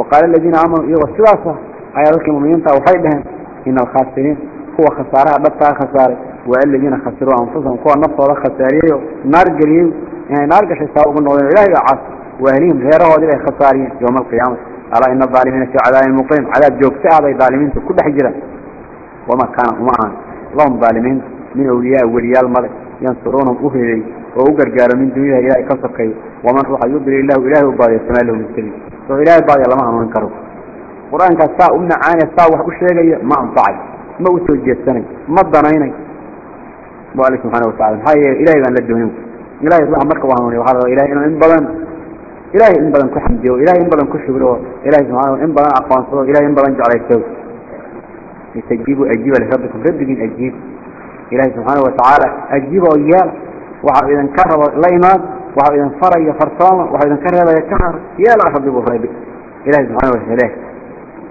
Waqaala aladiina aamanuu iyagoo sidaasa ayaa dadkii muminiinta waxay dhaheen ina alkhaasiriin kuwa khasaaraha dhabtaa khasaaray. Waa aladiina khasiruu anfusahum kuwa naftooda khasaariyey oo naar geliyey inay naar gashay saa ugu noqdeen ilahay baa cas wahlihim reerahoodii bay khasaariyeen yowma alqiyaamati alaa ina aalimiina fii cadaabin muqiim cadaab joogto ah bay dhaalimiinta ku dhex jiraan. Wama kaana uma ahan. Lahum dhaalimiinta min awliyaa weliyaal male yansuruunahum u helay oo u gargaaro min dunyada ilahay ka sokeeyo waman ruuxa yudri illahu ilahay u baadiyo samaa lahu min sabiil soo ilahay baadiya lama hanuunin karo. Qur'aankaas saa u macaanaya saa wax u sheegaya ma anfacay ma u soo jeedsanay ma danaynay. Bu alle subxaana watacala maxaa yeele ilahay baan la doonin. Ilahay ruuxa marka u hanuuniya waxaa rabaa ilahay inuu in badan ilahay in badan ku xamdiyo ilahay in badan ku shugro oo ilahay subxana in badan aqoonsado ilahay in badan jeclaysto istajiibu ajiiba lirabbikum rabbigiin ajiib إلهي سبحانه وتعالى أجيبه إياه وحب إذا انكرب الإيمان وحب إذا انفر إياه فرطان وحب إذا انكرب إياه كهر يا لا أخذبه فريبه إلهي سبحانه وتعالى.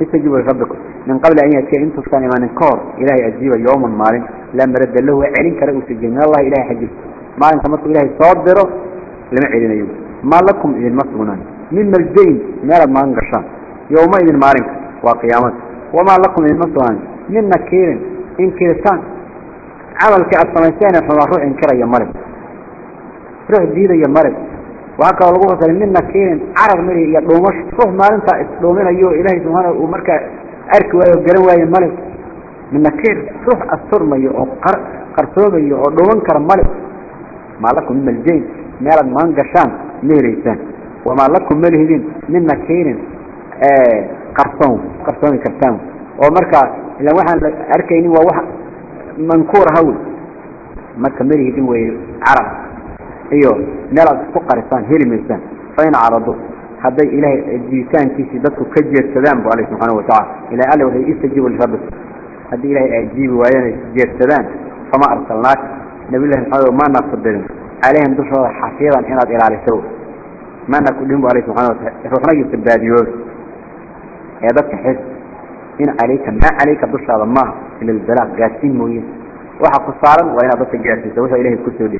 استجيبه لفبكم من قبل أن يأتي أنتم الثاني ما ننكر إلهي أجيبه يوم المال لما رد له أعلنك رؤوس الجنة. الله إلهي حجيب ما أنت مصر إلهي صادره لم أعلن أيوه ما لكم إذن مصرونان من مرجين. ما رب ما يوم إذن مالك. وقيامات وما لكم إذن مصرونان من نكير إن كيرتان camalkii aada samaysteen xumaa ruux inkiraya male ruux diidaya male waxaa kaloo lagu fasaray min nakiirin carab mari iyo dhuumash. Ruux maalintaa isdhuuminayo ilahay subxaana uu markaa arki waayo garan waaye male min nakiir ruux asturmayo oo qarsoomayo oo dhuuman kara male maa lakum maljayn meelaad magan gashaan ma helaysaan wamaa lakum malihidin min nakiirin qarsoon qarsoomi kartaan. Oo markaa ilan waxaan arkaynin waa wax منكور هول ما كمله دين وعرب أيوه نلعب فقر الثان هيري ميزان فين عرضوا هذا إله الجيسان كيسي دكتو كجير سلام عليه سبحانه وتعالى. إله قاله وهي إستجيب الفرد. هذا إله أجيب وعيانا جير سلام. فما أرسلناك. نبي الله سبحانه ما نصدرنا عليهم دوش الله حفيرا إلى إله عليه سبحانه ما نقول لهم عليه سبحانه وتعالى. إخوة نجيب تبادي يوز يا دكتو حسن إن عليك ما عليك بس على ما إن البلاغ. جاسين مين وحق صارا وإن بس جاسين سويها إليه كسوده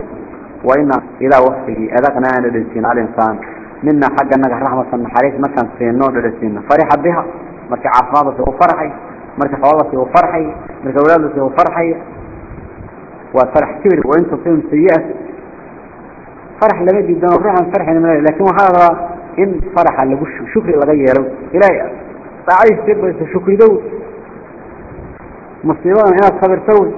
وإن إلى وحده. أذقنا أن الإنسان على الإنسان. منا حق أنك رحمة الله عليه مثلا في النوع الإنسان فرح بها. مرك عفنا بس هو فرحي. مرك فوضة هو فرحي. مرك أولاد هو فرحي. وفرح كبير. وإن تصيهم سيئة فرح لم يجب دون فرح فرح لكن هذا إن فرح اللي شكري شكر إلى غيره ilahay daacadiisa shukridow. Musiibadan inaad sabirto wey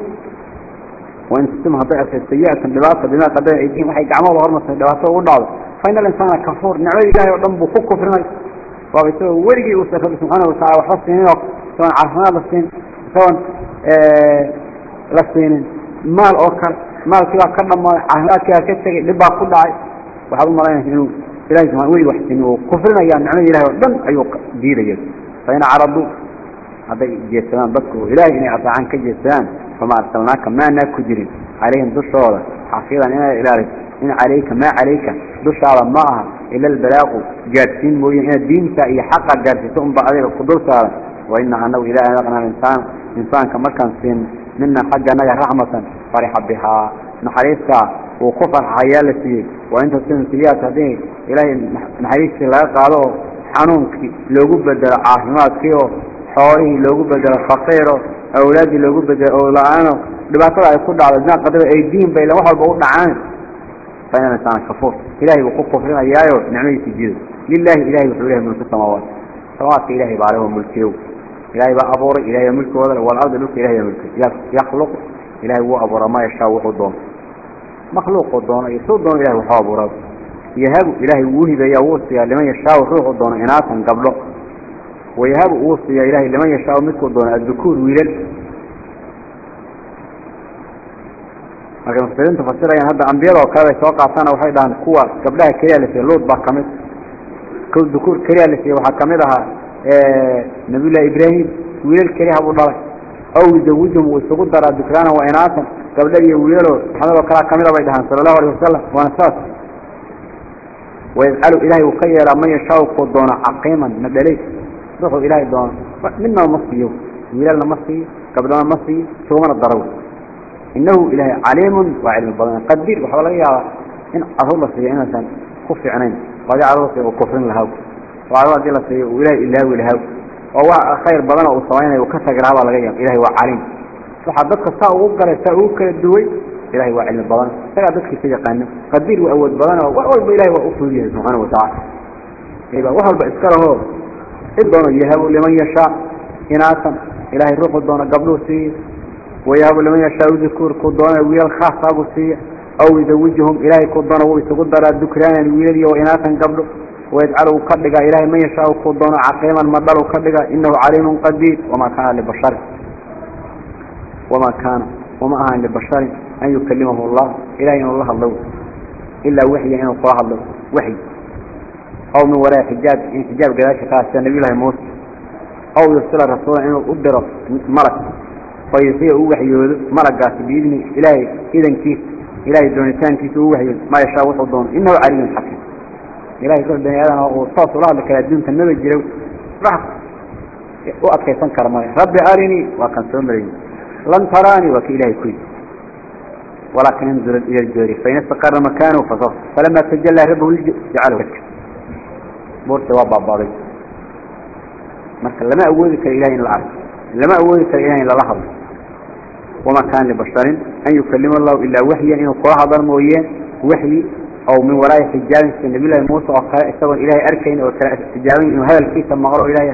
wain tusibum hadday arkay sayi'atan dhibaata bimaa qadara aydiihim waxay gacmooda hormartay dhibaato ugu dhacdo fain alinsaana kafuur nicmada ilahay oo dhan buu ku kufrinay. Waaba isagoo weligii uusan rabbi subxaana watacala waxba siinin oo isagoon caafimaad la siin isagoon la siinin. Maal oo kale maalkii ka dhamaaday caafimaadkii ka tegay dhib baa ku dhacay. Waxaad u malaynaysa inuu ilahay subaa weli wax siinin uu kufrinaya nicmada ilahay oo dhan ayuu diidaya فإن عرضوا هذا جيسان بدكوا إلهي إني أطعان كجيسان فما أرسلناك ما ناكجرين عليهم دشورة حفيظا إنا إلالك إن عليك ما عليك دشورة معها إلا البلاغ جارسين موين إن الدين سائي حقا جارسون بأذير القدر سارا وإن أنه إلهي لغنا الإنسان إنسان كمركا سين منا حقا نجا رحمة فرح بها نحريسك وكفر حيالتي وإنت سين سيئة هذه إلهي نحريسك لا قالوا waa xanuunkii loogu bedelo caafimaadkii oo xoolihii loogu bedelo faqiiro awlaaddii loogu bedelo ola-aano dhibaatada ay ku dhacdo dinaa qadada ay diin ba ila wax walba u dhacaan. Faina insaan kafuur. Ilahay buu ku kufrinayaayo nicmadiisi jido lilahi ilahay wuxuu lehay mulku samaawaat. Samaawaadka ilahay baa leho mulkiyow ilahay baa abuuray ilahay baa mulkigooda walardi dhulka ilahay baa mulkiy yakhluqu. Ilahay wuu abuuraa maa yashaa wuxuu doono. Makhluuquu doono iyo suu doono ilahay waxu abuuraa yahabu ilahay wuu hibeeyaa wuu siiyaa liman yashaau ruuxuu doono inaasan gabdho wayahabu wuu siiyaa ilahay liman yashaau midkuu doono addukuur wiilal. Markay mufsiriintu fasirayaan hadda ambiyada oo kale bay soo qaatana waxay dhahaan kuwa gabdhaha keliya la siiye luud baa ka mid ko dukuur keliya la siiye waxaa ka mid ahaa nabiyullahi ibraahim wiilal keliha buu dhalay. Aw yuzawijum wuu isugu daraa dukraana wa inaasan gabdha iyo wiilalo maxamed oo kalea kamida bay dhahaan sala allahu alayh wasalam waana saas ويسألوا قالوا إلهي وخير من يشاوك الدون عقيما. ما دليل دخلوا إلهي الدون فمنا المصري. ميلالنا المصري. قبلنا المصري. ثم الضرور إنه إلهي عليم وعلم البضان قدير. بحول الله إن أهو الله سيئنا سان خفي عنين. وضع الله سيئ وكفرين لهو وعلى الله سيئ. وإلهي إلهي لهو وهو خير بضان أو يكسر جرعبا لغيهم. إلهي وعليم. فحدثك ساوك لساوك الدوي. إلهي وعلم البلان فلا بدك في قانة قدير وأود بلان وأول بإلهي وأفضل يهزم أنا وتعال إيبا وحل بإذكره إبنوا يهب لمن يشاء. إناسا إلهي روح الدون قبله سيء ويهب لمن يشاء يذكر قدونا ويا الخاصة سيء أو يزوجهم. إلهي قدونا ويستقدر الذكران الولدي وإناسا قبله ويجعله قدقا إلهي من يشاء قدونا عقيما. مدل قدقا إنه عليم قدير. وما كان لبشر. وما كان. وما أهان لبشر. أن يكلمه الله إلا أن الله الله إلا وحي أن يقراه الله وحي. أو من وراء حجاب يعني إن حجاب قلاشة قاسية نبي الله موسى أو يصل الرسول أنه أدره ملك فيصير وحي ملك قاسي بإذن إلهي إذن كيف؟ إلهي دونسان كيف وحي ما يشاء وصل دون إنه عليم حكيم. إلهي صلى الله عليه وسلم وصاص الله لك الدين كالنبي الجلو. راح. وأكيسان كرماني ربي عاريني وأكيسان مريني لن تراني وكي إلهي كوي. ولكن انظر إلى الجوري فإن استقر مكانه فصف. فلما تجلى ربه جعله لك بورت وابا باضي مثل لما أولك الإلهي للعرض لما أولك الإلهي للحظ وما كان لبشر أن يكلم الله إلا وحيا إنه قرح ضرموية وحي أو من وراء حجاب. النبي الله الموسى أخرى استغل إلهي أركين أو ترأس حجابين. إنه هذا الكيس المغرأ إلهي.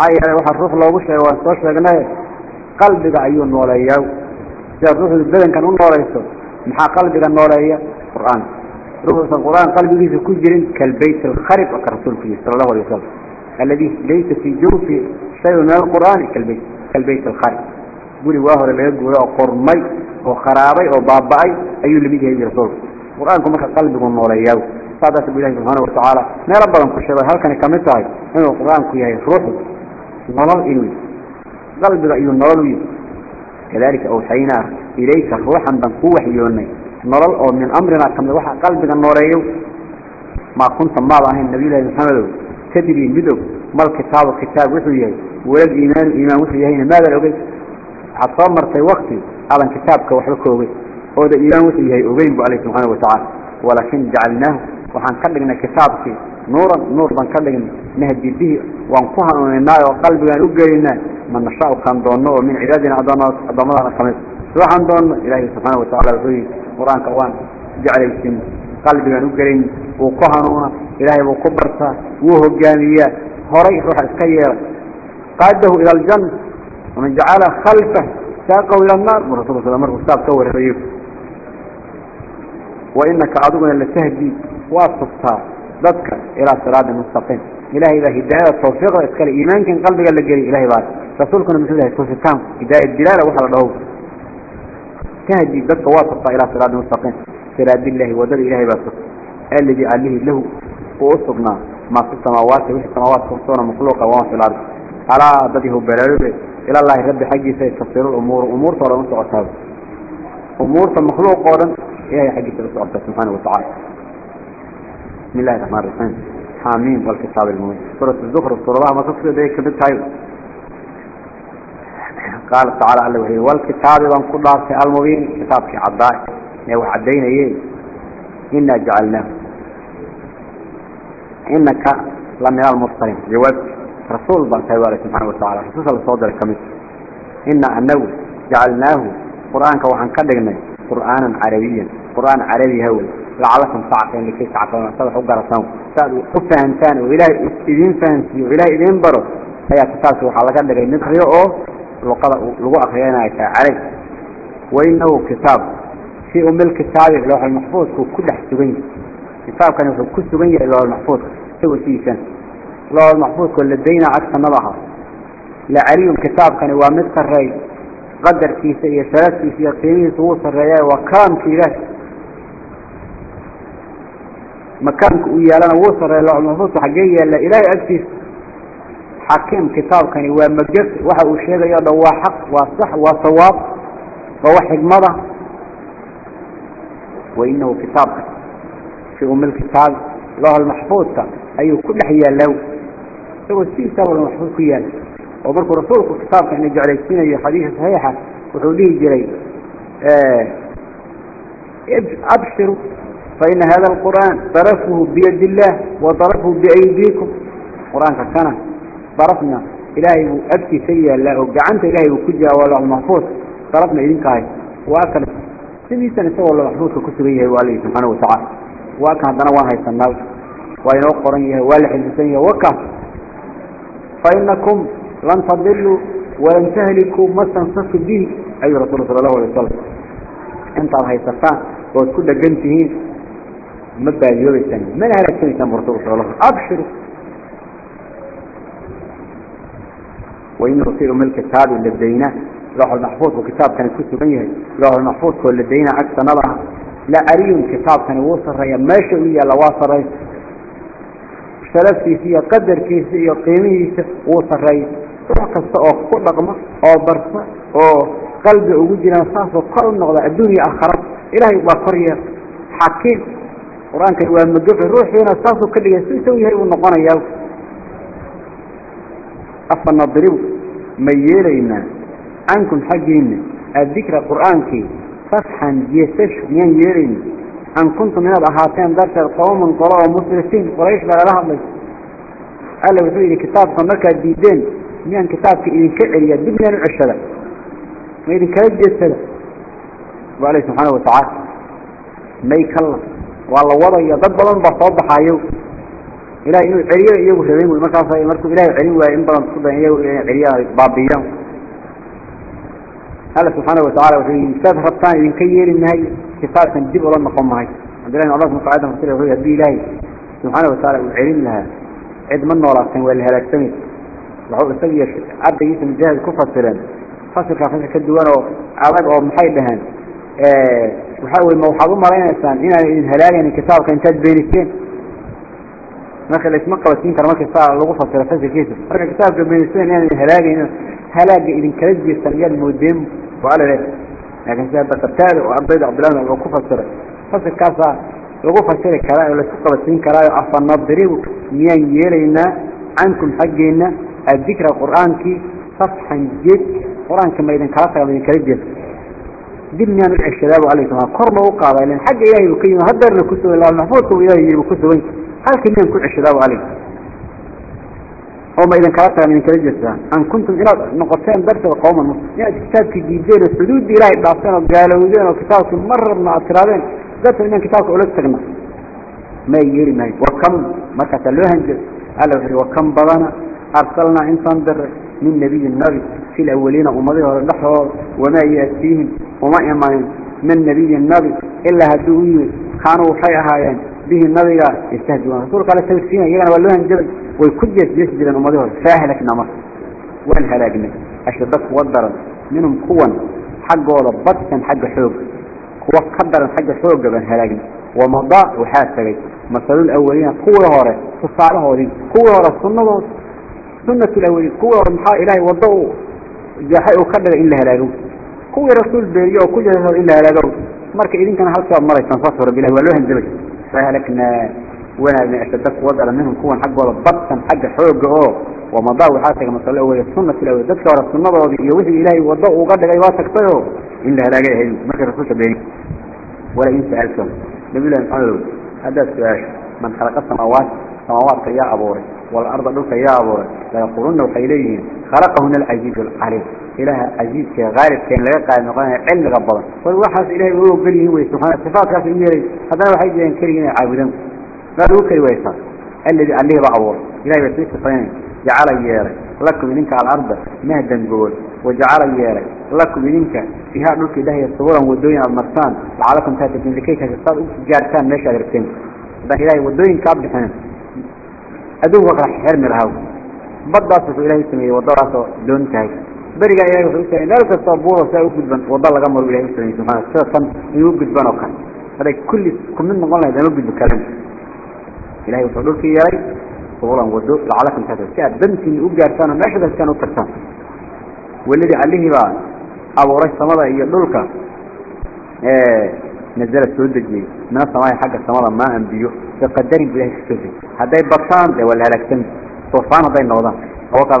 حي على يعني واحد روح لو مش هو استوش لجناه قلب عيون ولا ياو جاب روح البدن كان ولا يستو محا قلب كان ولا يا القرآن روح القرآن قلب يجي في كل جرين كالبيت الخرب أكرسول فيه صلى الله عليه وسلم. الذي ليس في جوف شيء من القرآن كالبيت كالبيت الخرب قولي واهر اللي يقول قرمي وخرابي وبابعي أي اللي بيجي هذه رسول. القرآن كما قلب كان ولا ياو صادت بالله سبحانه وتعالى. ما ربنا كل شيء هل كان كمثل هذا القرآن كي يفرحه نظر إلوي. قلب رأي النظر كذلك أوحينا إليك روحا بنقوة يوني نظر أو من أمرنا كم روحا قلب النظر ما كنت مع الله النبي الله محمد تدري مدو ما الكتاب الكتاب وحيه ولد إيمان إيمان وحيه ماذا لأبي عطا مرتي وقتي على كتابك وحيك أبي هذا إيمان وحيه أبي عليه سبحانه وتعالى. ولكن جعلناه وحنكلم إن كتابك. نورا نور بان كلين نهدي به وان كوها اننا وقلبنا نقلنا من نشاء خاندونا ومن عدادنا عدامات خمس سبحان دون إلهي سبحانه وتعالى الرئيس مران كوان جعل يسم قلبنا نقلنا وكوها نونا إلهي وكبرتا. ووهو جانية. هوري روح الكير. قاده إلى الجن ومن جعل خلفه ساقه إلى النار. مرسول الله مرسول الله مرسول الله وإنك عدونا لتهدي. واصفتها dadka ilaa siraadi mustaqiim. Ilahay baa hidaayada tawfiiqda iskale iimaankan qalbiga la geliy ilahay baa rasuulkuna muxuu yahay toofitaanku hidaaya dilaala waxa la dhaho. Tahdi dadka waa tuftaa ilaa siraadi mustaqiim. Siraadillahi waddada ilahay baa tufta alladii alihi lahu uu u sugnaa. Maa fi samaawaati wixii samaawaadka kusuuna makhluuqa wama fi lardi alaa dadyahu baraarube ilallaahi rabbi xaggiisa tafsiiru umuuru umuurta o dhan u socotaaba umuurta makhluuq oo dhan ilahay xaggiisa u socota subxaana wa tacala بسم الله الرحمن الرحيم حاميم والكتاب المبين سورة الزخرة سورة الله ما تفضل ذلك بالتعيب قال تعالى على وحيه والكتاب وانقل الله في المبين كتاب في عباد نوح عدين إيه إنا جعلناه إنك لم يرى المرسلين جواب رسول الله تعالى سبحانه وتعالى خصوصا لصوت الكمس إنا أنه جعلناه قرآن كوحا كدقنا قرآنا عربيا قرآن عربي هولي لعلكم تعقلون لكي تعقلون. صلح وقرصون سألوا قفان ثان وإلى إذين فانسي وإلى إذين برو. هيا تسالسوا حلقان لكي نتخيقه لقوا أخيانا يتاع عليه. وإنه كتاب. شيء من الكتاب اللوح المحفوظ هو كل حسوين كتاب كان يفعل كل سوين اللوح المحفوظ. سوى شيء كان اللوح المحفوظ كل الدين عدت نضعها لعليهم كتاب كان يوامد سرعي. قدر كيسية ثلاث كيسية قيمية وصرعي وكام كيسية makaanka uu yaalana wuu sarreeya looxal maxfuudka xaggee yaalla ilaahay agtiisa xakiim kitaabkani waa magaf waxa uu sheegayo o dhan waa xaq waa sax waa sawaab waa wax xigmada. Wainahu kitaabka fii umil kitaabi looxal maxfuudka ayuu ku dhex yaallaa isagoo sidiisa looxal maxfuud ku yaalla oo markuu rasuulku kitaabka ina jeclaysiinayo xadiisa saxiixa wuxuu dhihi jiray abshiru فإن هذا القرآن طرفه بيد الله وطرفه بأيديكم. قرآن كالسنة طرفنا. إلهي أبكي سيئا لا أبقعنت إلهي وكجا والمحفوظ طرفنا إذنك هاي وآكنا سمي سنة سوى الله محفوظ وكسبيه وآله سبحانه وتعالى. وآكنا دنواها يسنال وإن أقرن يهوالح الإنسانية وكا. فإنكم لن تضلوا ولن تهلكوا ما تنصف به أي رسول الله صلى الله عليه وسلم. أنت الله يسفى وتكون لجنتهين ما بعد يوم الثاني. ما لها لك سنة مرتبة صلى أبشر وإن رسيل ملك التابع اللي بدينا روح المحفوظ وكتاب كان كتب بنيه روح المحفوظ كل اللي بدينا عكس نظرها لا أريهم كتاب كان وصل رأي ما شوية لا وصل رأي شرفتي فيها قدر كيسية قيمية وصل رأي روح قصة أو قطة أو برصة. أو قلب عوجي لنصاص وقال النغضة الدنيا أخرى إلهي وقرية حكيم. القرآن كي يوام الجفر روحي هنا الصاصو كل يسلسو يهربوا النقانا ياو أفا نضربوا ميالينا عنكم حقين. الذكرى القرآن كي فتحا يسلسو مين يرين أن كنتم هنا بأحاتين دارت القوم انقراء ومسلسين قريش لا لها بس. قال له بسوئي لكتاب صمكة الديدين. مين كتاب كي إذن كعر يدبنا العشرة. ما إذن كلاك جسلا وعليه سبحانه وتعالى. ما يكلم wadaya. Dad badan baa soo baxaayo إلهي إنه عليا إياه شبين والمكافة مركو إلهي عليا وإن بلن تصدى إياه عليا بابيا الله سبحانه وتعالى وفي كتاب ربطان إذن كيير النهاية كفاية تنجيب الله نقوم معي عبد الله الله مقعدا مصير وهو يدي إلهي سبحانه وتعالى وعلم لها عد من نورا ولا هلاك سميت وحو إساقيا عبد يسم جاهز كفصلا فصل كافة كدوان وعلاق أو محايد لهان waxa wey ma waxaad umalaynaysaan inaanay idin halaagaynin kitaabka intaad beeniseen marka laisma qabadsiin karo marka saa lagu fasiro fasirkiisa marka kitaabka beeniseen inaan idin halaagaynin halaaga idinkala jeestaan iyaad moodeen waa laleeya laakiin sida daqataada oo ardayda cabdillahi oo ku fasiray fasirkaasaa lagu fasiri karaa oo la isku qabadsiin karaayo afanadribu miyaan yeelaynaa cankum xaggeenna adikra qur'aankii safxan jeed qur'aanka ma idinkala taga ma idinkala jeesta dib miyaan u ceshadaabo alaykum kor ma u qaaday leen xagga ilaahay uu ka yimid hadeerna ku sugan laal maxfuudka ilaahay uu ku sugan halkii miyaan ku ceshadaabo alaykum oo ma idin kala tagaan idin kala jeestaan an kuntum inaad noqoteen darteed qowman inaad kitaabkii diideen oo xuduudda ilaahay dhaafteen oo gaalowdeen oo kitaabkii mar aad tiraadeen darteed inaan kitaabka ula tagna? Ma yeeli maayo wakam markaasaa loo hanjay alla wuxuu wakam badana أرسلنا إنسان بر من نبي النبي في الأولين أمضي ورد الحوار وما يأتيهم وما يمعين من نبي النبي إلا هدوه خانوا وحي أهايان به النبي يستهدوان رسولك على السلسين يقال ولوهن جبل ويكد يسجد جبل أمضي ورد فأهلك نمر. وين هلاقنا أشدك ودرا منهم قوة حق وربط كان حق حوق. قوة قدرا حق حوق بين هلاقنا ومضاء وحاسبك مثل الأولين قوة هارة. تصعر هارين قوة هارة. صنة سنة الأولي كوة رمحاء إلهي وضعوا جاحي وخدر إلا هلالو كوة رسول بيريع وكوة رسول إلا هلالو مارك إذن كان حال صعب مرأي تنفسه رب الله والله انزلك فهلكنا وأنا من أشدك وضع منهم كوة حق ولا بطا حق حوق ومضاو حاسك ما صلى الله سنة الأولي ذكى رسول نظر يوهد إلهي وضعوا وقدر أي واسك فيه إلا هلالو هلالو مارك رسول بيريع ولا إنسى ألسل نبي الله نقول هذا السؤال. من خلق السماوات سماوات قياء أبوري والأرض دلك يا أبو ليقولون وحيليهم خلقهن العزيز العليم إله عزيز كغالب كان لا يقع نقانا علم غبضا والوحس إلهي وهو قريه ويسبحانه صفات كاس إيري هذا وحيد ينكرين عابدا قالوا كري ويسان الذي عليه بعبور إلهي بسيط صفين جعل ياري. لكم منك على الأرض مهدا قول وجعل ياري. لكم منك. فيها نلك إلهي الصورة والدنيا المرسان. لعلكم تاتكين لكي تتصال جارتان ليش أغربتين ده إلهي والدنيا كابل حنان أدوه وقرح حرم الهو بدأت في إلهي السمية ودرت دون كاي. برقى إلهي السمية لا تستطبور وسأوك بذبن وضل قمر إلهي السمية سأصن يوك بذبن وكان هذا كل كمين من الله إذا نبذ بكلام إلهي وصدوك يا ري. فغلا ودو لعلك انتهت سأب بنت يوك جارسانا ما حدث كانوا ترسان والذي عليه بقى. أبو رجل سمضى إيه. نزل سود جي من السماء حق السماء ما أنبيه بقدر بله السود هذا بطان ده ولا هلكتن. طوفان هذا النوضة هو كان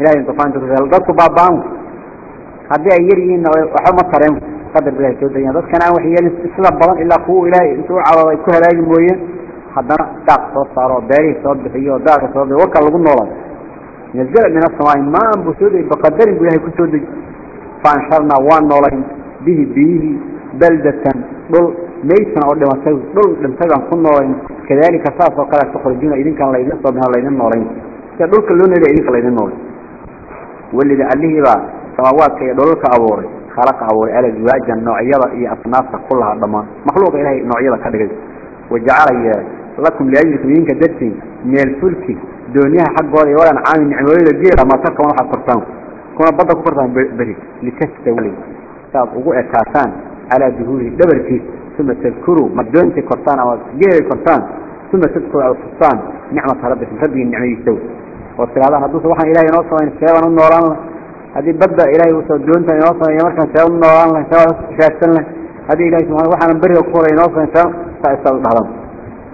إلهي طوفان تقول ضد بابام هذا يريين وحما صريم قدر بله السود يعني ضد كان وحي السلام بلان. إلا قوة إلهي. إنتو على كل هلاج موية حدنا داق صوت صاروا باري صوت بحيه وداق صوت وكا لغن نوضا نزل من السماء ما أنبسود بقدر بله السود فانشرنا وان نولين به به. بلدة دول ميتنا أو دمتاج دول دمتاج عن كل نورين كذلك ساس وقال تخرجون إذن كان ليدين صدها ليدين نورين كدول كلون إذا إذن كان ليدين نورين واللي ده له بقى سماوات كي دول كأبوري. خلق أبوري. على زواج النوعية هي أصنافها كلها ضمان مخلوق إلهي نوعية كذا وجعل لكم لأجلكم إذن كدتين من الفلك. دونيها حق ولي ولا نعام النعموية الجيرة ما تكون واحد قرطان كنا بدأ كفرطان بري لتستولي. ساب وقوع كاسان على ظهوره دبركي ثم تذكروا مدونتي كرطان أو جيري كرطان ثم تذكروا على السلطان نعمة ربكم ربي النعمة يستوي وصل هذا حدوث وحن إلهي نوصل إن سيوان النوران هذه بدأ إلهي وصل دونتا ينوصل يمركا سيوان النوران سيوان شاكسن له هذه إلهي سبحانه وحن بري وكورا ينوصل سيوان فأستوى الهرم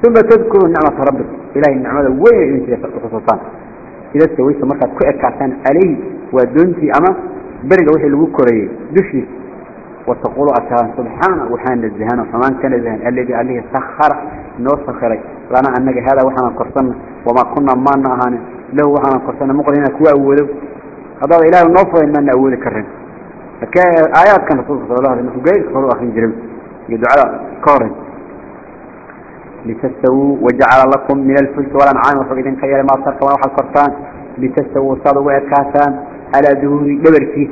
ثم تذكروا نعمة ربك إلهي النعمة وين إنت السلطان إذا سويت مركا كؤك عسان عليه ودونتي أما بري وحي الوكوري دشي وتقولوا أتان سبحانه وحان الزهان وفمان كان الزهان الذي عليه سخر نوسخري لنا أنك هذا وحنا قرصنا. وما كنا ما نهانا له وحنا قرصنا. مقلنا كوا أوله هذا إله النصر إننا أوله كرن آيات كان رسول صلى الله عليه وسلم قيل الله عليه وسلم يدعى كارن. لتستووا وجعل لكم من الفلك والأنعام وحق خيال ما تركوا وحق كرتان لتستووا صادوا وإركاتان على ظهور دبركي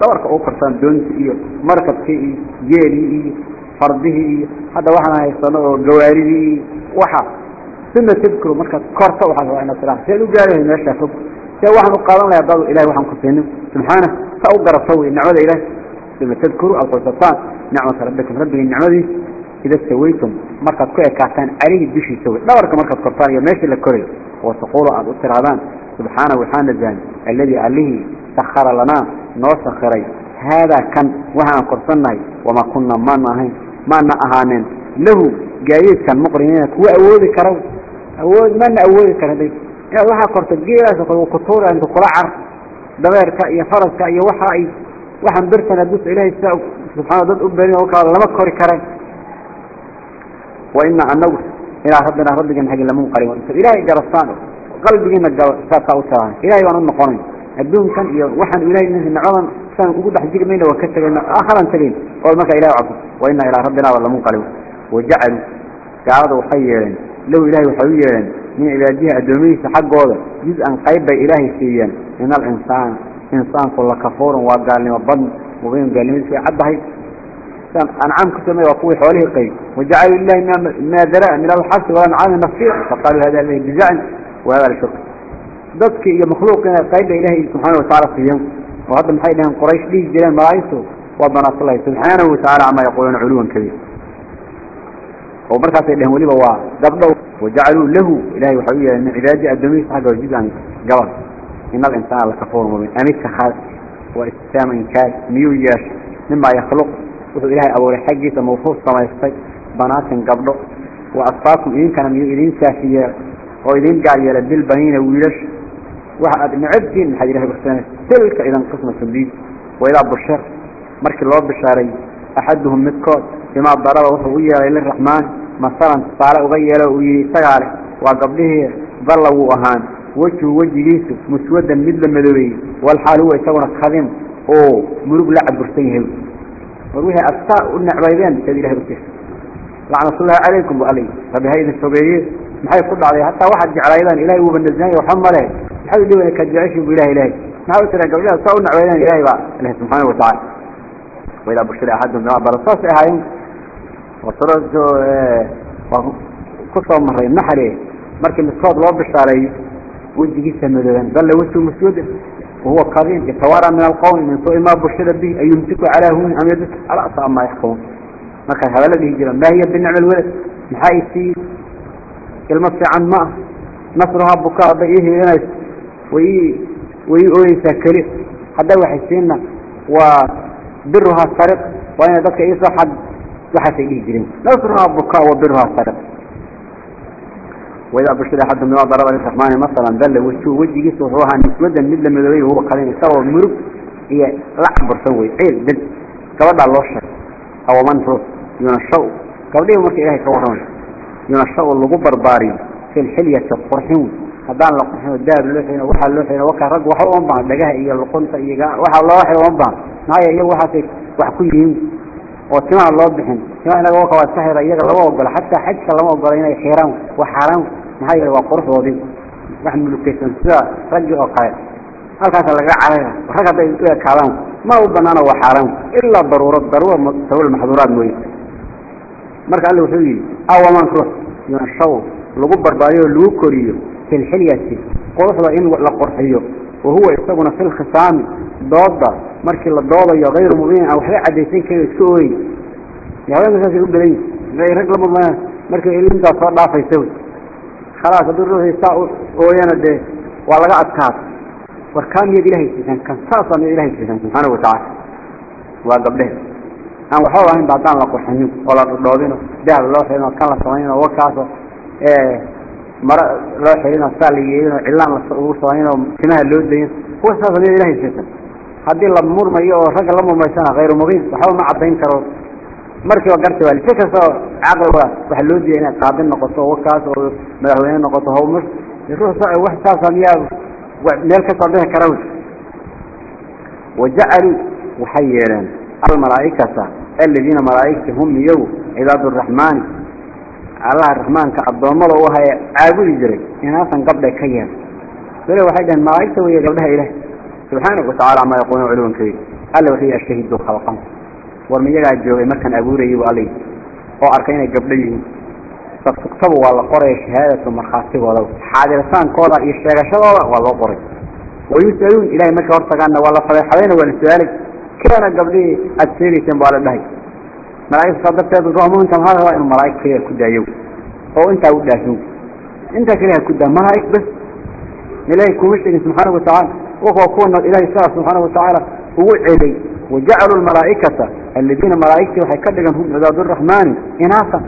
صورك أو كرتان دونت إيه مركب كي جيري إيه فرده إيه هذا وحنا يصنعوا جواري وحا ثم تذكروا مركب كرتا وحا وإنا صلاح سيدوا قاله إنه شافوك سيدوا وحنا قالوا لا يبضوا إلهي وحنا كفينه سبحانه فأقدر صوي النعوذ إلهي ثم تذكروا أو تصطان نعمة ربكم ربك النعمة إذا سويتم مركز كوية كاتان عليه بشي سوي دورك مركز كرطان يماشي لكوري وتقولوا عن أسر سبحانه وحان الزاني الذي عليه سخر لنا نو سخري. هذا كان وحنا قرصنا وما كنا ما نهين. ما نأهانين. له جايز كان مقرنين. كوا أولي كرو أول من أولي كرو دي. يا وحا قرص الجيرة وكتورة عند قرعر دميرك يا فرسك يا وحا وحن برتنا دوس إلهي سبحانه ضد أبني وقال لما كوري كرين وإن أنه إلى ربنا ربك حق لمن قريب إلهي جرسان قلبي إنك ساسا وسران إلهي وانا نقرين الدون كان وحن إلهي إنه نعوضا كان وجود حجيك مينه وكتب إنه آخرا تلين أول مكا إلهي عفو وإن إلى ربنا ولمن قريب وجعلوا كعادوا حيرا لو إلهي وحويرا من عبادها الدوميس حق هذا جزءا قيب إلهي سيئا من الإنسان إنسان كل كفور وقال لي وبن وبين قال لي في عبده أنعام كتمي وقوي حوله قيب وجعل الله ما ذراء من الحرث والأنعام نصير فقالوا هذا الله بزعن وهذا الشكر ضدك يا مخلوق قيد إلهي سبحانه وتعالى فيهم وهذا محيد لهم قريش ليه جلال مرايسه وضنا الله سبحانه وتعالى عما يقولون علوا كبير. ومركز إلهم ولي بوا قبضوا وجعلوا له إلهي وحوية من عبادي الدميس حقه جزءا قبل. إن الإنسان لكفور مبين أميك خاص واستسام إنكاس ميو ياش مما يخلق. وهو إلهي أبو الحقي موفوف سما يستي بنات قبله وأصفاكم إذن كان ميو إذن سافية وإذن قال يلد البنين ويلش. وحد نعدين حد إلهي بختانة. تلك إذا قسمة سبيل وإذا بشر مرك الله بشاري أحدهم متكوت. بما ضرب وحوية إلى الرحمن. مثلا صار أغير ويسجع وقبله ظل وأهان وجه وجهيس مسودا مثل مدوي والحال هو يسونا خادم. أو مرق لعب برسيه وروحي أساء النعبيدين سيدي الله برسيه لعنة الله عليكم وعلي فبهاي السبيعية maxay ku dhacday? Hataa waxaad jeclaydaan ilahay uuba nasinay waxba ma leh maxay u dhibayna kaad jeceshin bu ilaha ilahay maxaa u tiraan gabdhaha? Saa u nacweydaan ilahay baa ilahay subxaana watacaala waidaa bushira axadum bima bara saasay ahaayeen. Eh, waa ku soo maray naxle markii midkood loo bishaareeyo wejigiisa madooban. Balla wejhu maswada wahuwa kadiim yatawaara min alqowmi min suui maa bushira bihi. An yumsiku calaa hunin am yadus calaa saa maa yaxkumun markaas habala dhihi jira maa hiya binicma alwalad maxaa isii الذي يجرى ما هي بالنعم الولد محاي السيد كلمة عن ما نصرها بكاء بإيه ينس وإيه وإيه أولي ساكري حتى وحسينا وبرها السرق وأنا ذلك إيه صحد وحسي يجري نصرها بكاء وبرها السرق وإذا بشر أحد من ضرب الرحمن مثلا دل وجهه وجهه سوحوها نسودا مثل مدوي وهو قليل سوى مرق هي لعبر سوي عيل دل كبدا الله شر أو من فروس ينشأ كبدا يومك إلهي كورون ينشأ اللغو برباري في الحلية القرحون هدان لقرحون الداب اللوحين وحا اللوحين وكا رق وحا أمبع دقاها إيا اللقنطة إيا وحا الله وحا أمبع نايا إيا وحا سيك وحكويهم وتمع الله بحن تمع إنك وكا والسحر إياك الله أقول حتى حجك الله أقول إنك حيران وحرام quruxdoodii wax mulukaysan sida raggi oo kale halkaas laga caraya rag haday u ekaadaan ma u banaana waa xaaraan ilaa daruuro daruuro tawal maxduuraad mooy marka alle wuxuu yiri awaman ruux yunashaw lagu barbaariyo lagu koriyo fil hilyati quruxda in la qurxiyo وهو يستغنى في الخصام ضد markii la doodayo غير مبين أو waxay cadeysan karo isku ooy yahay meesha uu badan yahay rag laba markii ilinta soo dhaafayso خلاص هذا الروح يساء ويانا ده والله أذكار وكان يد إلهي كان ساسا من إلهي سيسان aan waxba ahayn ba haddaan la qurxinin oo la dhudhoobino dahab loo xirino kan la samaynino wakaaso maro loo xirino saa la yeelino cilaan lagu samaynino timaha loo dayin kuwa saas adiga ilahay seesan haddii la murmayo oo ragga la murmaysana hayru mubiin waxba ma caddayn karo markiiba garta waali si kastoo caqliga waxaa loo diiya inaad qaadin noqoto wakaas oo madaxweyne noqoto hawmar ruux wa saasa miyaa meel ka soo bixi kara wajacaluu waxay yeeleen almalaaikata aladiina malaaigta hum iyagu cibaad raxmaani allaha raxmaanka addoommada u ahaee caabudi jiray inaasan gabdhe ka yeel bale waxay dhaheen malaaigta weeye gabdhaha ilaah. Subxaanahu watacaala amaa yaquuna culuwan kabiir alla wuxuu ashahiduu khalqan. War miyagaa joogay markaan abuurayay bu alli oo arkay inay gabdho yihiin. Safsugtaba waa la qoraya shahaadatu markhaatigooda xaadirsaankooda iyo sheegashadooda waa loo qoray. Wayusaluun ilahay markay hortagaanna waa la fadeexadayna waa la su'aalay keena gabdhihii aada sheegayseen baa la dhahay malaaigta saa darteed ruuxmuminka maxaa rabaa inuu malaa'ig keliya ku daayo oo intaa u dhaaso intaa keliya ha ku daa malaa'ig bas ilaahay kuma sheegin subxaana watacaala wuxuu kuwana ilaahay sidaas subxaana watacaala ugu celiyey wajacaluu lmalaa'ikata aladiina malaa'igtii waxay ka dhigan hum cibaadu raxmaani inaasa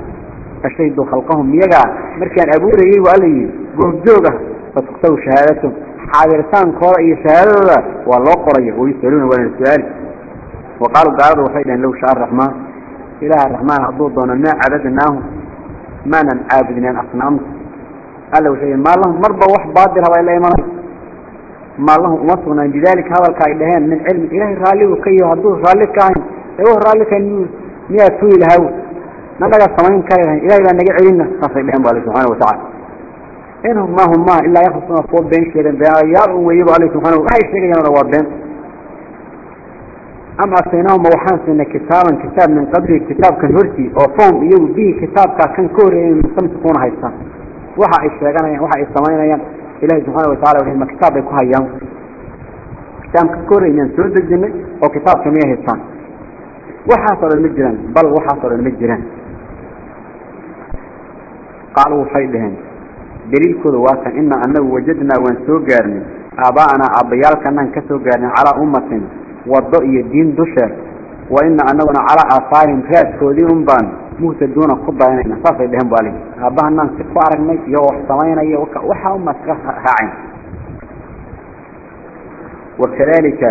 ashayduu khalqahum iyagaa markaan abuurayey waa la yidhi goobjooga fatuksaw shahaadatum xaadirtaankooda iyo shahaadadooda waa loo qoraya wayusaluuna waana la su'aali وقالوا قالوا وحيدا لو شاء الرحمن إله الرحمن حضور دون ما عددناهم ما نعابدنا أصنام قال له شيء ما لهم مرضى واحد بادر هوا إلا ما لهم مصرنا بذلك هذا الكائدهان من علم إله رالي وكيه هدوه رالي كاين أيوه رالي كان مئة تويل هاو نبقى السمين كاين إلهي بأن نجي علينا صفر بهم بالله سبحانه وتعالى إنهم ما هم ما إلا يخصون الصوت بين شيئا بأيار ويبقى عليه سبحانه وتعالى am ataynaahuma waxaan siinay kitaaban kitaab min qablihi kitaabkan hortii oo fahum iyagu bihi kitaabkaa kan ka horreeyay mustamsikuuna haystaan waxa ay sheeganayaan waxa ay samaynayaan ilahi subxaana watacala wxi ma kitaab bay ku hayaan. Kitaabkan ka horreey miyaan soo dejinay oo kitaabka miyay haystaan. Waxaasoo dhan ma jiraan bal waxaasoo dhan ma jiraan. Qaalu waxay dhaheen daliilkooda waa kan inaa anagu wajadnaa waan soo gaarnay aabba'anaa aabbayaalkanaan ka soo gaarnay calaa ummatin waddo iyo diin dusheed wa ina anaguna calaa aahaarin raadkoodii un baan muhtaduuna ku daynayna saasay dheheen bu aligi aabbahanaan si ku aragnay iyagoo wax samaynaya waxaa umaa iska raaceen wakadalika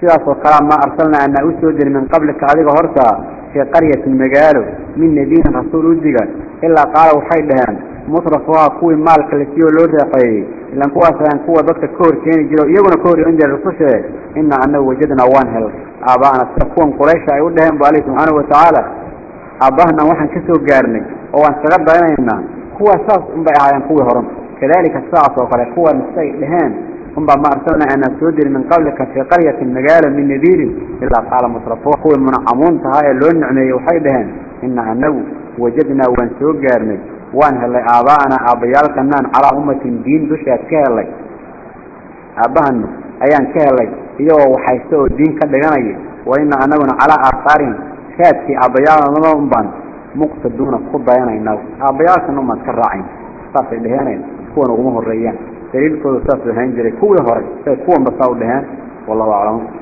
sidaas oo kalea maa arsalnaa anaa u soo dirin min qablika adiga hortaa fii qaryatin magaalo min nadiirin rasuul u diga. Ilaa qaala waxay dhaheen mutrafuhaa kuwii maalka la siiyoo loo deexeeyey ilaan kuwaasaan kuwa dadka ka hor keeni jiro iyaguna ka hor yeein jira rusushee inaa anagu wajadnaa waan hel aaba'ana sida kuwan quraysha ay u dhaheen bu alih subxaanahu watacaala aabahana waxaan ka soo gaarnay gaarhnay oo waan iskaga daynaynaa. Kuwaas saas unbay ahaayeen kuwii horan. Kadalika saas oo kale kuwan say ay dhaheen. Unbaa ma arsalnaa aanaan soo dirin min qablika fii qaryatin magaalo min nadiirin. Ilaa qaala mutrafuha kuwii muncamuun tahaa ee loo nicmeeyey waxay dhaheen inaa anagu wajadnaa waan soo gaarnay waan helay aabaana aabayaalkanaan calaa ummatin diin dusheed ka helay. Aabbahanu ayaan ka helay iyagoo waxaysta oo diin ka dhiganaya wa ina anaguna calaa aataarin raadkii aabbayaalna un baan muqtaduuna ku dayanayna aabbayaalkan umaan ka raacayn. Saasay dheheen kuwan uguma horeeyaan daliilkooda saasuu ahaan jiray kuwii hore say kuwanba saa u dhaheen. Wallahu aclam.